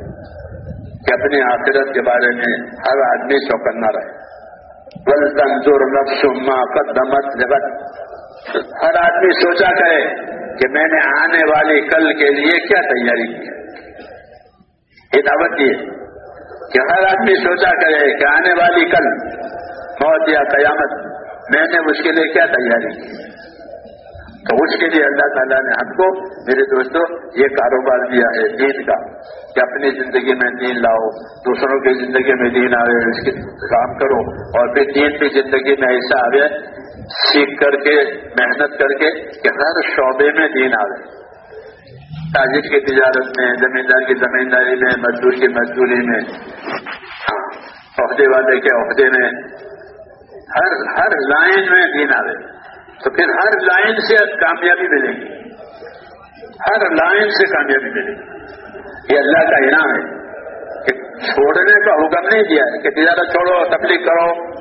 S2: کہ اپنی آخرت کے بارے میں ہر آدمی چوکنا رہے۔ بل تنظر نفس ما قدمت جگت ہر آدمی سوچا کرے کہ میں نے آنے والی کل کے لیے کیا تیاری کی یہ دعوت دی کہ ہر آدمی سوچا کرے کہ آنے والی کل، موت یا قیامت، میں نے اس کے لیے کیا تیاری کی تو اس کے لیے اللہ تعالیٰ نے ہم کو میرے دوستوں یہ کاروبار دیا ہے دین کا کہ اپنی زندگی میں دین لاؤ، دوسروں کی زندگی میں دین آئے اس کے کام کرو اور پھر دین کی زندگی میں ایسا آئے سیکھ کر کے، محنت کر کے کہ ہر شعبے میں دین آ تاجر کی تجارت میں، زمیندار کی زمینداری میں، مزدور کی مزدوری میں، عہدے والے کے عہدے میں، ہر ہر لائن میں دین آ تو پھر ہر لائن سے کامیابی ملے گی۔ ہر لائن سے کامیابی ملے گی۔ یہ اللہ کا انعام ہے کہ چھوڑنے کا حکم نہیں دیا ہے کہ تجارت چھوڑو تکلیف کرو،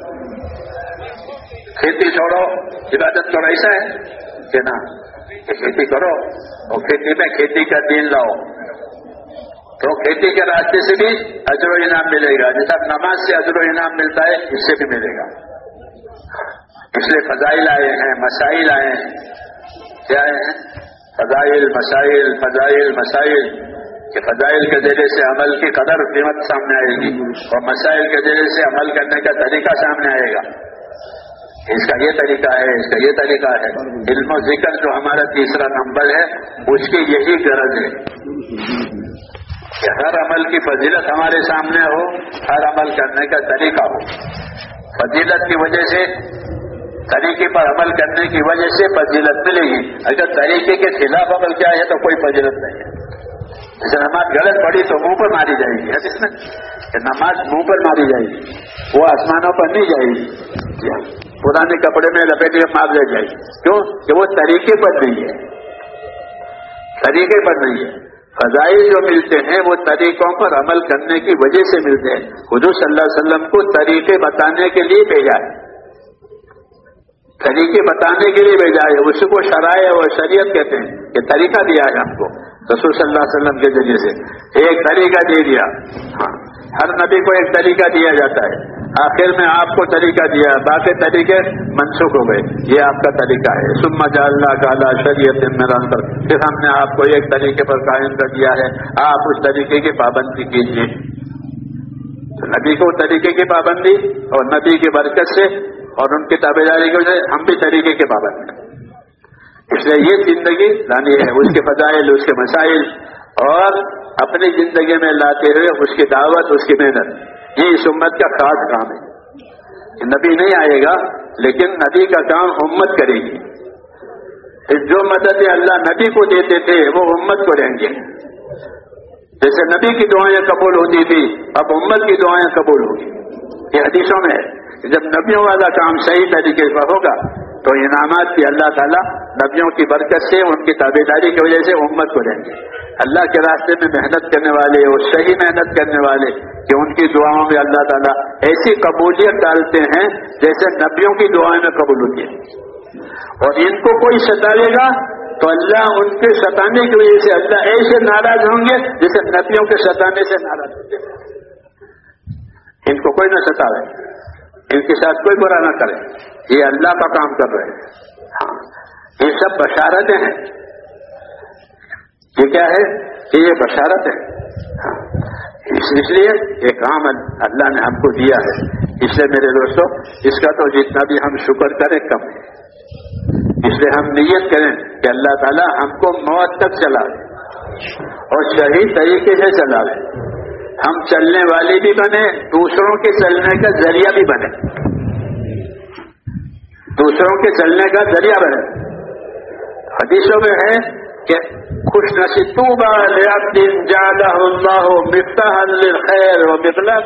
S2: کھیتی چھوڑو، عبادت چھوڑو ایسا ہے۔ کہ نا کہ کھیتی کرو اور کھیتی میں کھیتی کا دین لاؤ۔ تو کھیتی کے راستے سے بھی اجر و انعام ملے گا۔ جیسا نماز سے اجر و انعام ملتا ہے، اس سے بھی ملے گا۔ اس لیے فضائل آئے ہیں، مسائل آئے ہیں۔ کیا ہیں؟ فضائل، مسائل فضائل، مسائل۔ کہ فضائل کے ذریعے سے عمل کی قدر قیمت سامنے آئے گی اور مسائل کے ذریعے سے عمل کرنے کا طریقہ سامنے آئے گا۔ اس کا یہ طریقہ ہے، اس کا یہ طریقہ ہے۔ علم و ذکر جو ہمارا تیسرا نمبر ہے، اس کی یہی غرض ہے۔ کہ ہر عمل کی فضیلت ہمارے سامنے ہو، ہر عمل کرنے کا طریقہ ہو۔ فضیلت کی وجہ سے طریقے پر عمل کرنے کی وجہ سے فضیلت ملے گی۔ اگر طریقے کے خلاف عمل کیا ہے تو کوئی فضیلت نہیں ہے۔ جیسے نماز غلط پڑی تو منہ پر ماری جائے گی۔ ہے نا کہ نماز منہ پر ماری جائے گی۔ وہ آسمانوں پر نہیں جائے گی۔ پرانے کپڑے میں لپیٹ مار لے جائے گی۔ کیوں؟ کہ وہ طریقے پر نہیں ہے۔ طریقے پر نہیں ہے۔ فضائی جو ملتے ہیں وہ طریقوں پر عمل کرنے کی وجہ سے ملتے ہیں۔ حضور صلی اللہ علیہ وسلم کو طریقے بتانے کے لیے بھیجا ہے۔ طریقے بتانے کے لیے بھیجا ہے۔ اس کو شرائع اور شریعت کہتے ہیں کہ طریقہ دیا ہے ہم کو۔ رسول صلی اللہ علیہ وسلم کے ذریعے سے ایک طریقہ دے دیا۔ ہاں۔ ہر نبی کو ایک طریقہ دیا جاتا ہے۔ آخر میں آپ کو طریقہ دیا۔ باقی طریقے منسوخ ہو گئے۔ یہ آپ کا طریقہ ہے۔ سما جاللہ کالا شریعت میران پر پھر ہم نے آپ کو ایک طریقے پر قائم کر دیا ہے۔ آپ اس طریقے کی پابندی کیجیے نبی کو طریقے کی پابندی اور نبی کی برکت سے اور ان کی تابے داری کی وجہ سے ہم بھی طریقے کے پابند ہیں۔ اس لیے یہ زندگی لانی ہے، اس کے فضائل، اس کے مسائل، اور اپنی زندگی میں لاتے ہوئے اس کی دعوت، اس کی محنت۔ یہ اس امت کا خاص کام ہے۔ نبی نہیں آئے گا، لیکن نبی کا کام امت کرے گی۔ جو مدد اللہ نبی کو دیتے تھے، وہ امت کو دیں گے۔ جیسے نبی کی دعائیں قبول ہوتی تھی اب امت کی دعائیں قبول ہوگی یہ حدیثوں میں ہے۔ جب نبیوں والا کام صحیح طریقے سے ہوگا، تو انعامات کی اللہ تعالیٰ نبیوں کی برکت سے، ان کی تابے داری کی وجہ سے امت کو دیں گے۔ اللہ کے راستے میں محنت کرنے والے اور صحیح محنت کرنے والے کہ ان کی دعاؤں میں اللہ تعالیٰ ایسی قبولیت ڈالتے ہیں جیسے نبیوں کی دعائیں میں قبول ہوتی ہے اور ان کو کوئی ستاوے گا تو اللہ ان کے ستانے کی وجہ سے اللہ ایسے ناراض ہوں گے جیسے نبیوں کے ستانے سے ناراض ہوں گے۔ ان کو کوئی نہ ستاوے ان کے ساتھ کوئی برا نہ کرے۔ یہ اللہ کا کام کر رہے ہیں۔ ہاں۔ یہ سب بشارتیں ہیں۔ یہ کیا ہے؟ کہ یہ بشارت ہے ہاں۔ اس لیے یہ کام اللہ نے ہم کو دیا ہے۔ اس لیے میرے دوستوں اس کا تو جتنا بھی ہم شکر کریں، کم ہے۔ اس لیے ہم نیت کریں کہ اللہ تعالیٰ ہم کو موت تک چلا دے اور صحیح طریقے سے چلا دے۔ ہم چلنے والے بھی بنے دوسروں کے چلنے کا ذریعہ بھی بنے دوسروں کے چلنے کا ذریعہ بنے حدیثوں میں ہے کہ خوش نصیب اللہ مفتاح خیر و مغلا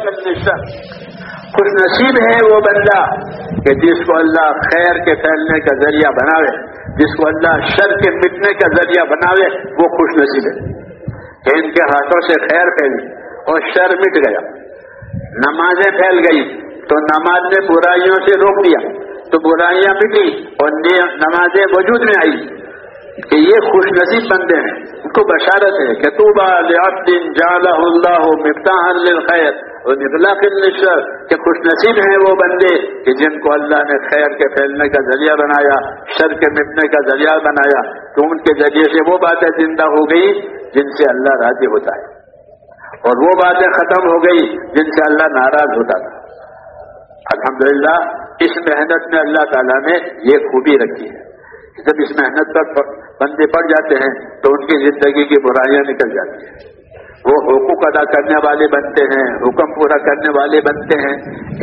S2: خوش نصیب ہے وہ بندہ کہ جس کو اللہ خیر کے پھیلنے کا ذریعہ بناوے، جس کو اللہ شر کے مٹنے کا ذریعہ بناوے، وہ خوش نصیب ہے۔ کہ ان کے ہاتھوں سے خیر پھیلی۔ اور شر مٹ گیا۔ نمازیں پھیل گئی تو نماز نے برائیوں سے روک دیا تو برائیاں مٹی اور نمازیں وجود میں آئی کہ یہ خوش نصیب بندے ہیں۔ ان کو بشارت ہے کہ تو اللہ مفتاح للخیر۔ اور نبلا الشر کہ خوش نصیب ہیں وہ بندے کہ جن کو اللہ نے خیر کے پھیلنے کا ذریعہ بنایا، شر کے مٹنے کا ذریعہ بنایا۔ تو ان کے ذریعے سے وہ باتیں زندہ ہو گئی جن سے اللہ راضی ہوتا ہے۔ اور وہ باتیں ختم ہو گئی جن سے اللہ ناراض ہوتا تھا۔ الحمدللہ، اس محنت میں اللہ تعالیٰ نے یہ خوبی رکھی ہے۔ جب اس محنت پر بندے پڑ جاتے ہیں تو ان کی زندگی کی برائیاں نکل جاتی ہیں۔ وہ حقوق ادا کرنے والے بنتے ہیں، حکم پورا کرنے والے بنتے ہیں،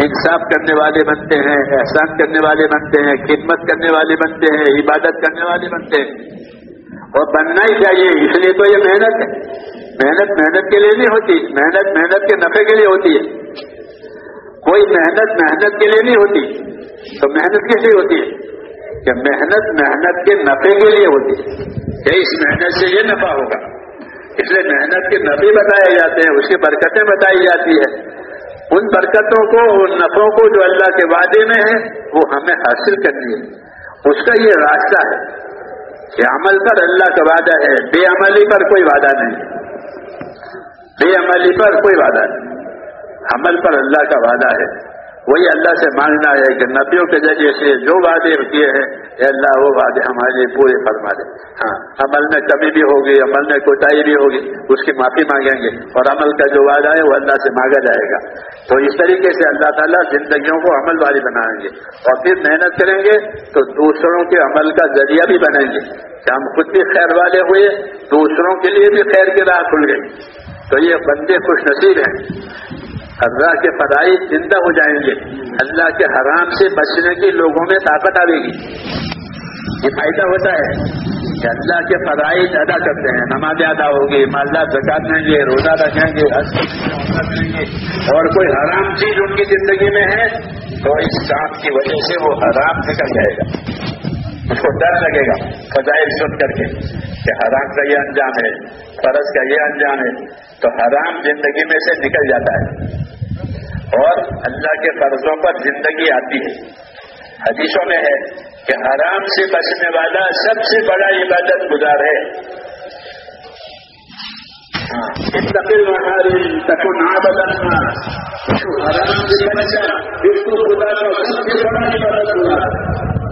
S2: انصاف کرنے والے بنتے ہیں، احسان کرنے والے بنتے ہیں، خدمت کرنے والے بنتے ہیں، عبادت کرنے والے بنتے ہیں۔ اور بننا ہی چاہیے، اس لیے تو یہ محنت ہے۔ محنت محنت کے لیے نہیں ہوتی، محنت محنت کے نفے کے لیے ہوتی ہے۔ کوئی محنت محنت کے لیے نہیں ہوتی، تو محنت کس لیے ہوتی ہے؟ کہ محنت محنت کے نفے کے لیے ہوتی ہے۔ کہ اس محنت سے یہ نفع ہوگا۔ اس لیے محنت کے نفے بتائے جاتے ہیں، اس کی برکتیں بتائی جاتی ہے ان برکتوں کو، ان نفوں کو جو اللہ کے وعدے میں ہے وہ ہمیں حاصل کرنی ہے۔ اس کا یہ راستہ ہے کہ عمل پر اللہ کا وعدہ ہے، بے عملی پر کوئی وعدہ نہیں۔ بے عملی پر کوئی وعدہ نہیں۔ عمل پر اللہ کا وعدہ ہے۔ وہی اللہ سے مانگنا ہے کہ نبیوں کے ذریعے سے جو وعدے کیے ہیں، اے اللہ، وہ وعدے ہمارے لیے پورے فرما دے۔ ہاں عمل میں کمی بھی ہوگی، عمل میں کوتاہی بھی ہوگی، اس کی معافی مانگیں گے۔ اور عمل کا جو وعدہ ہے، وہ اللہ سے مانگا جائے گا۔ تو اس طریقے سے اللہ تعالیٰ زندگیوں کو عمل والی بنائیں گے۔ اور پھر محنت کریں گے تو دوسروں کے عمل کا ذریعہ بھی بنیں گے۔ کہ ہم خود بھی خیر والے ہوئے، دوسروں کے لیے بھی خیر کی راہ کھل گئی۔ تو یہ بندے خوش نصیب ہیں۔ اللہ کے فرائض زندہ ہو جائیں گے۔ اللہ کے حرام سے بچنے کی لوگوں میں طاقت آئے گی۔ یہ فائدہ ہوتا ہے کہ اللہ کے فرائض ادا کرتے ہیں۔ نماز ادا ہوگی مالدار زکات دیں گے، روزہ رکھیں گے گے۔ اور کوئی حرام چیز ان کی زندگی میں ہے تو اس کام کی وجہ سے وہ حرام نکل جائے گا۔ اس کو ڈر لگے گا، فضائل سن کر کے کہ حرام کا یہ انجام ہے، فرض کا یہ انجام ہے، تو حرام زندگی میں سے نکل جاتا ہے۔ اور اللہ کے فرضوں پر زندگی آتی ہے۔ حدیثوں میں ہے کہ حرام سے بچنے والا سب سے بڑا عبادت گزار ہے۔
S3: ہاں، بدلنا حرام سے بچا، اس کو خدا کا سب سے بڑا عبادت گزار۔